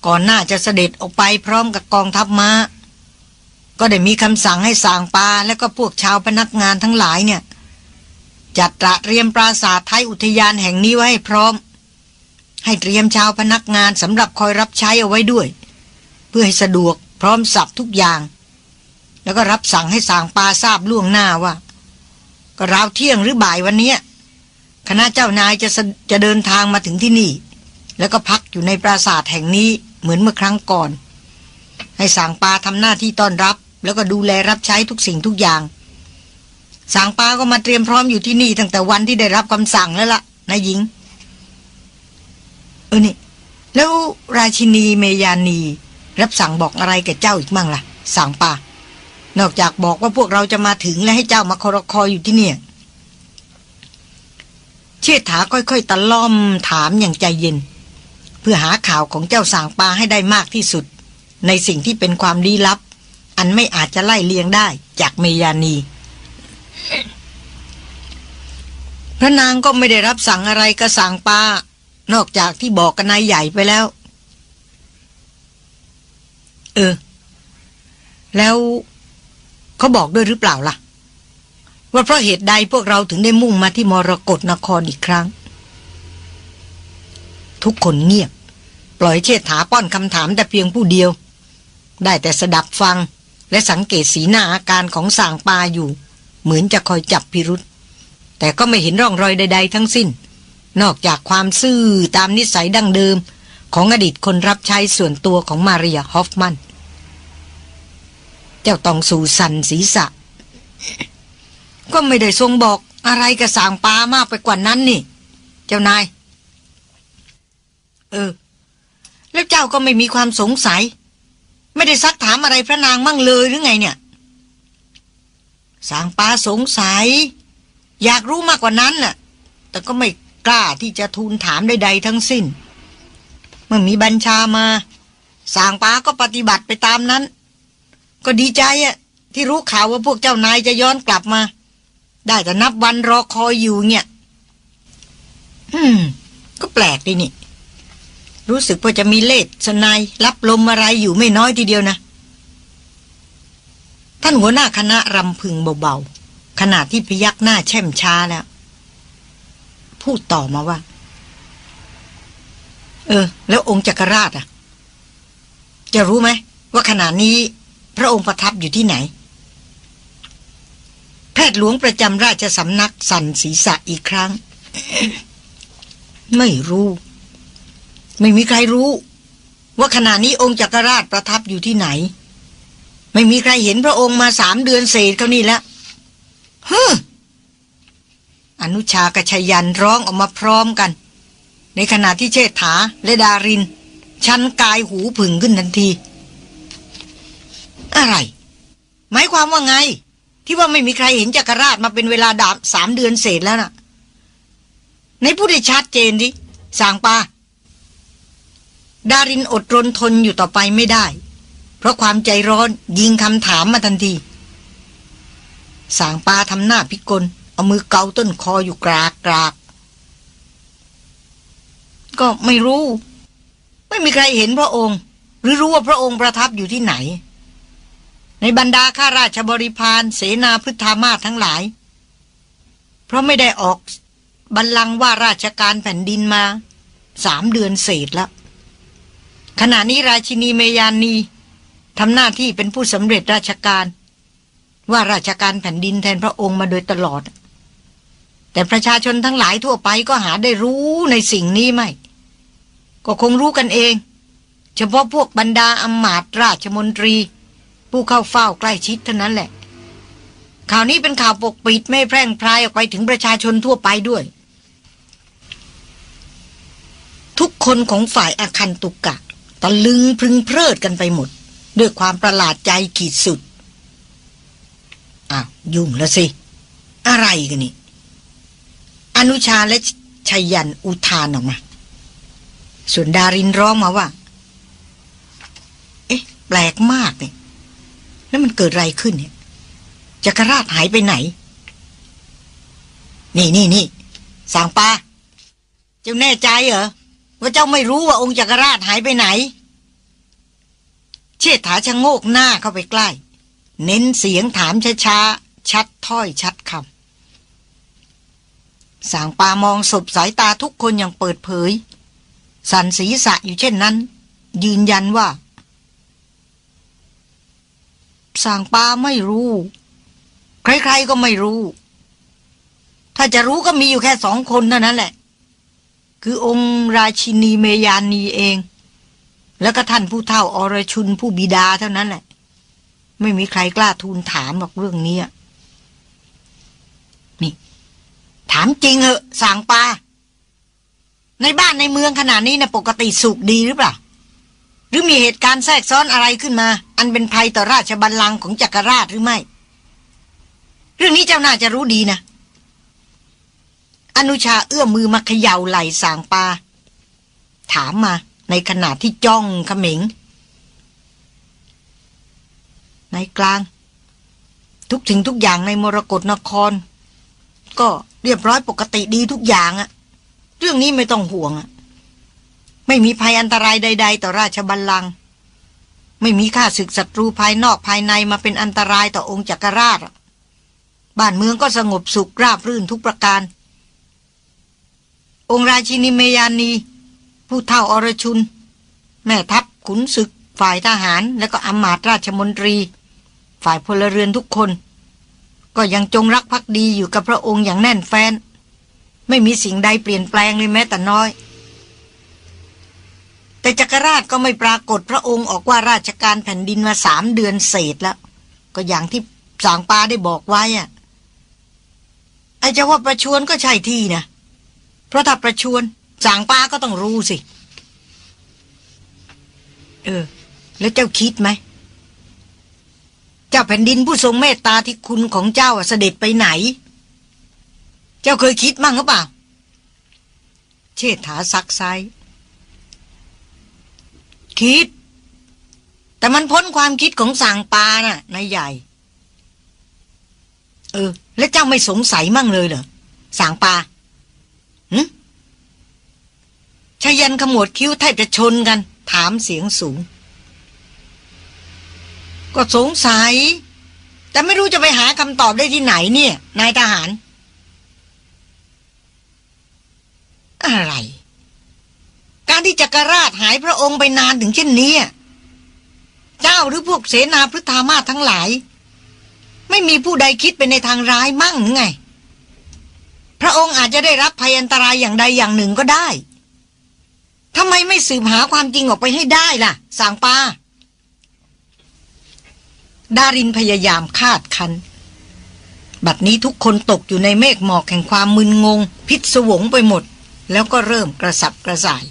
ก่อนหน้าจะเสด็จออกไปพร้อมกับกองทัพมา้า ก็ได้มีคำสั่งให้สางปลาและก็พวกชาวพนักงานทั้งหลายเนี่ย จัดตระเตรียมปราสาทไทยอุทยานแห่งนี้ไว้ให้พร้อม ให้เตรียมชาวพนักงานสำหรับคอยรับใช้เอาไว้ด้วย เพื่อให้สะดวกพร้อมสับทุกอย่าง แล้วก็รับสั่งให้สางปลาทราบล่วงหน้าว่า ก็ราวเที่ยงหรือบ่ายวันนี้ คณะเจ้านายจะจะเดินทางมาถึงที่นี่ แล้วก็พักอยู่ในปราสาทแห่งนี้เหมือนเมื่อครั้งก่อน ให้สางปาทำหน้าที่ต้อนรับ แล้วก็ดูแลรับใช้ทุกสิ่งทุกอย่างสางปาก็มาเตรียมพร้อมอยู่ที่นี่ตั้งแต่วันที่ได้รับคำสั่งแล้วละ่ะนายหญิง เออนี่ แล้วราชินีเมยานี รับสั่งบอกอะไรแกเจ้าอีกมั่งล่ะสางปานอกจากบอกว่าพวกเราจะมาถึงและให้เจ้ามาคอรคอยอยู่ที่เนี่ย เชิดถาค่อยๆตะล่อมถามอย่างใจเย็น เพื่อหาข่าวของเจ้าสางปลาให้ได้มากที่สุด ในสิ่งที่เป็นความลี้ลับ อันไม่อาจจะไล่เลียงได้จากเมยานี พระนางก็ไม่ได้รับสั่งอะไรกระสางปลานอกจากที่บอกกับนายใหญ่ไปแล้ว เออ แล้วเขาบอกด้วยหรือเปล่าล่ะ ว่าเพราะเหตุใดพวกเราถึงได้มุ่งมาที่มรกรนครอีกครั้ง ทุกคนเงียบ ปล่อยเชษฐาป้อนคำถามแต่เพียงผู้เดียว ได้แต่สดับฟังและสังเกตสีหน้าอาการของสางปาอยู่ เหมือนจะคอยจับพิรุษแต่ก็ไม่เห็นร่องรอยใด ๆ ทั้งสิ้น นอกจากความซื่อตามนิสัยดั้งเดิม ของอดีตคนรับใช้ส่วนตัวของมาเรียฮอฟมัน เจ้าตองสู่สันศีรษะ ก็ไม่ได้ทรงบอกอะไรกับสางปามากไปกว่านั้นนี่ เจ้านาย เออ แล้วเจ้าก็ไม่มีความสงสัย ไม่ได้ซักถามอะไรพระนางมั่งเลยหรือไงเนี่ย สางปาสงสัย อยากรู้มากกว่านั้นน่ะ แต่ก็ไม่กล้าที่จะทูลถามใดๆทั้งสิ้น เมื่อมีบัญชามา สางปาก็ปฏิบัติไปตามนั้น ก็ดีใจอะที่รู้ข่าวว่าพวกเจ้านายจะย้อนกลับมา ได้แต่นับวันรอคอยอยู่เนี่ย อืม ก็แปลกดีนี่ รู้สึกว่าจะมีเลสสนายรับลมอะไรอยู่ไม่น้อยทีเดียวนะ ท่านหัวหน้าคณะรำพึงเบาๆ ขณะที่พยักหน้าแช่มช้าแล้ว พูดต่อมาว่า เออ แล้วองค์จักรราชอะ จะรู้ไหมว่าขณะนี้ พระองค์ประทับอยู่ที่ไหน แพทย์หลวงประจำราชสำนักสั่นศีรษะอีกครั้ง ไม่รู้ ไม่มีใครรู้ ว่าขณะนี้องค์จักรราชประทับอยู่ที่ไหน ไม่มีใครเห็นพระองค์มาสามเดือนเศษเขานี่แล้วฮึอนุชากระชยันร้องออกมาพร้อมกัน ในขณะที่เชษฐาและดาริน ชันกายหูผึ่งขึ้นทันที อะไร หมายความว่าไง ที่ว่าไม่มีใครเห็นจักรราชมาเป็นเวลาดาบสามเดือนเศษแล้วน่ะในผู้ได้ชัดเจนดิสางปาดารินอดรนทนอยู่ต่อไปไม่ได้ เพราะความใจร้อนยิงคำถามมาทันทีสางปาทำหน้าพิกล เอามือเกาต้นคออยู่กรากกรากก็ไม่รู้ ไม่มีใครเห็นพระองค์ หรือรู้ว่าพระองค์ประทับอยู่ที่ไหน ในบรรดาข้าราชบริพารเสนาพฤทธามาทั้งหลาย เพราะไม่ได้ออกบัลลังก์ว่าราชการแผ่นดินมาสามเดือนเศษแล้วขณะนี้ราชินีเมยานีทำหน้าที่เป็นผู้สำเร็จราชการ ว่าราชการแผ่นดินแทนพระองค์มาโดยตลอด แต่ประชาชนทั้งหลายทั่วไปก็หาได้รู้ในสิ่งนี้ไม่ ก็คงรู้กันเอง เฉพาะพวกบรรดาอำมาตย์ราชมนตรี ผู้เข้าเฝ้าใกล้ชิดเท่านั้นแหละ ข่าวนี้เป็นข่าวปกปิดไม่แพร่งพรายออกไปถึงประชาชนทั่วไปด้วย ทุกคนของฝ่ายอาคันตุกกะตะลึงพึงเพลิดกันไปหมด ด้วยความประหลาดใจขีดสุดอ้าวยุ่งแล้วสิ อะไรกันนี่ อนุชาและชยันอุทานออกมา ส่วนดารินร้องมาว่า เอ๊ะ แปลกมากเนี่ย แล้วมันเกิดอะไรขึ้นเนี่ยจักรราชหายไปไหน นี่นี่นี่สางปาเจ้าแน่ใจเหรอว่าเจ้าไม่รู้ว่าองค์จักรราชหายไปไหน เชษฐาชะโงกหน้าเข้าไปใกล้ เน้นเสียงถามช้าๆชัดถ้อยชัดคำสางปามองศพสายตาทุกคนอย่างเปิดเผย สันศีรษะอยู่เช่นนั้น ยืนยันว่า สางปาไม่รู้ ใครๆก็ไม่รู้ ถ้าจะรู้ก็มีอยู่แค่สองคนเท่านั้นแหละ คือองค์ราชินีเมยานีเอง แล้วก็ท่านผู้เฒ่าอรชุนผู้บิดาเท่านั้นแหละ ไม่มีใครกล้าทูลถามหรอกเรื่องนี้นี่ถามจริงเหอะสางปาในบ้านในเมืองขนาดนี้นะปกติสุขดีหรือเปล่า หรือมีเหตุการณ์แทรกซ้อนอะไรขึ้นมา อันเป็นภัยต่อราชบัลลังก์ของจักรราชหรือไม่ เรื่องนี้เจ้าน่าจะรู้ดีนะ อนุชาเอื้อมมือมาเขย่าไหล่สางปา ถามมาในขณะที่จ้องเขม็งในกลาง ทุกสิ่งทุกอย่างในมรกรนคร ก็เรียบร้อยปกติดีทุกอย่างอะเรื่องนี้ไม่ต้องห่วงอะ ไม่มีภัยอันตรายใด ๆ ต่อราชบัลลังก์ไม่มีข้าศึกศัตรูภายนอกภายในมาเป็นอันตรายต่อองค์จักรราช บ้านเมืองก็สงบสุขราบรื่นทุกประการ องค์ราชินีเมยานี ผู้เท่าอรชุน แม่ทัพขุนศึก ฝ่ายทหารและก็อำมาตย์ราชมนตรี ฝ่ายพลเรือนทุกคน ก็ยังจงรักภักดีอยู่กับพระองค์อย่างแน่นแฟ้น ไม่มีสิ่งใดเปลี่ยนแปลงเลยแม้แต่น้อย แต่จักรราชก็ไม่ปรากฏพระองค์ออกว่าราชการแผ่นดินมาสามเดือนเศษแล้ว ก็อย่างที่สางปาได้บอกไว้อะไอ้จะว่าประชวนก็ใช่ที่นะ เพราะถ้าประชวนสางปาก็ต้องรู้สิ เออ แล้วเจ้าคิดไหม เจ้าแผ่นดินผู้ทรงเมตตาที่คุณของเจ้าอะเสด็จไปไหน เจ้าเคยคิดมั่งหรือเปล่า เชษฐาซักไซ คิด แต่มันพ้นความคิดของสางปาน่ะนายใหญ่ เออ แล้วเจ้าไม่สงสัยมั่งเลยเหรอสางปาหึชายันขมวดคิ้วแทบจะชนกัน ถามเสียงสูง ก็สงสัย แต่ไม่รู้จะไปหาคำตอบได้ที่ไหนเนี่ย นายทหาร อะไร การที่จักรราชหายพระองค์ไปนานถึงเช่นนี้เจ้าหรือพวกเสนาพฤธามาทั้งหลาย ไม่มีผู้ใดคิดไปในทางร้ายมั่งหรือไง พระองค์อาจจะได้รับภัยอันตรายอย่างใดอย่างหนึ่งก็ได้ทำไมไม่สืบหาความจริงออกไปให้ได้ล่ะ สางปาดารินพยายามคาดคัน บัดนี้ทุกคนตกอยู่ในเมฆหมอกแห่งความมึนงง พิศวงไปหมด แล้วก็เริ่มกระสับกระส่าย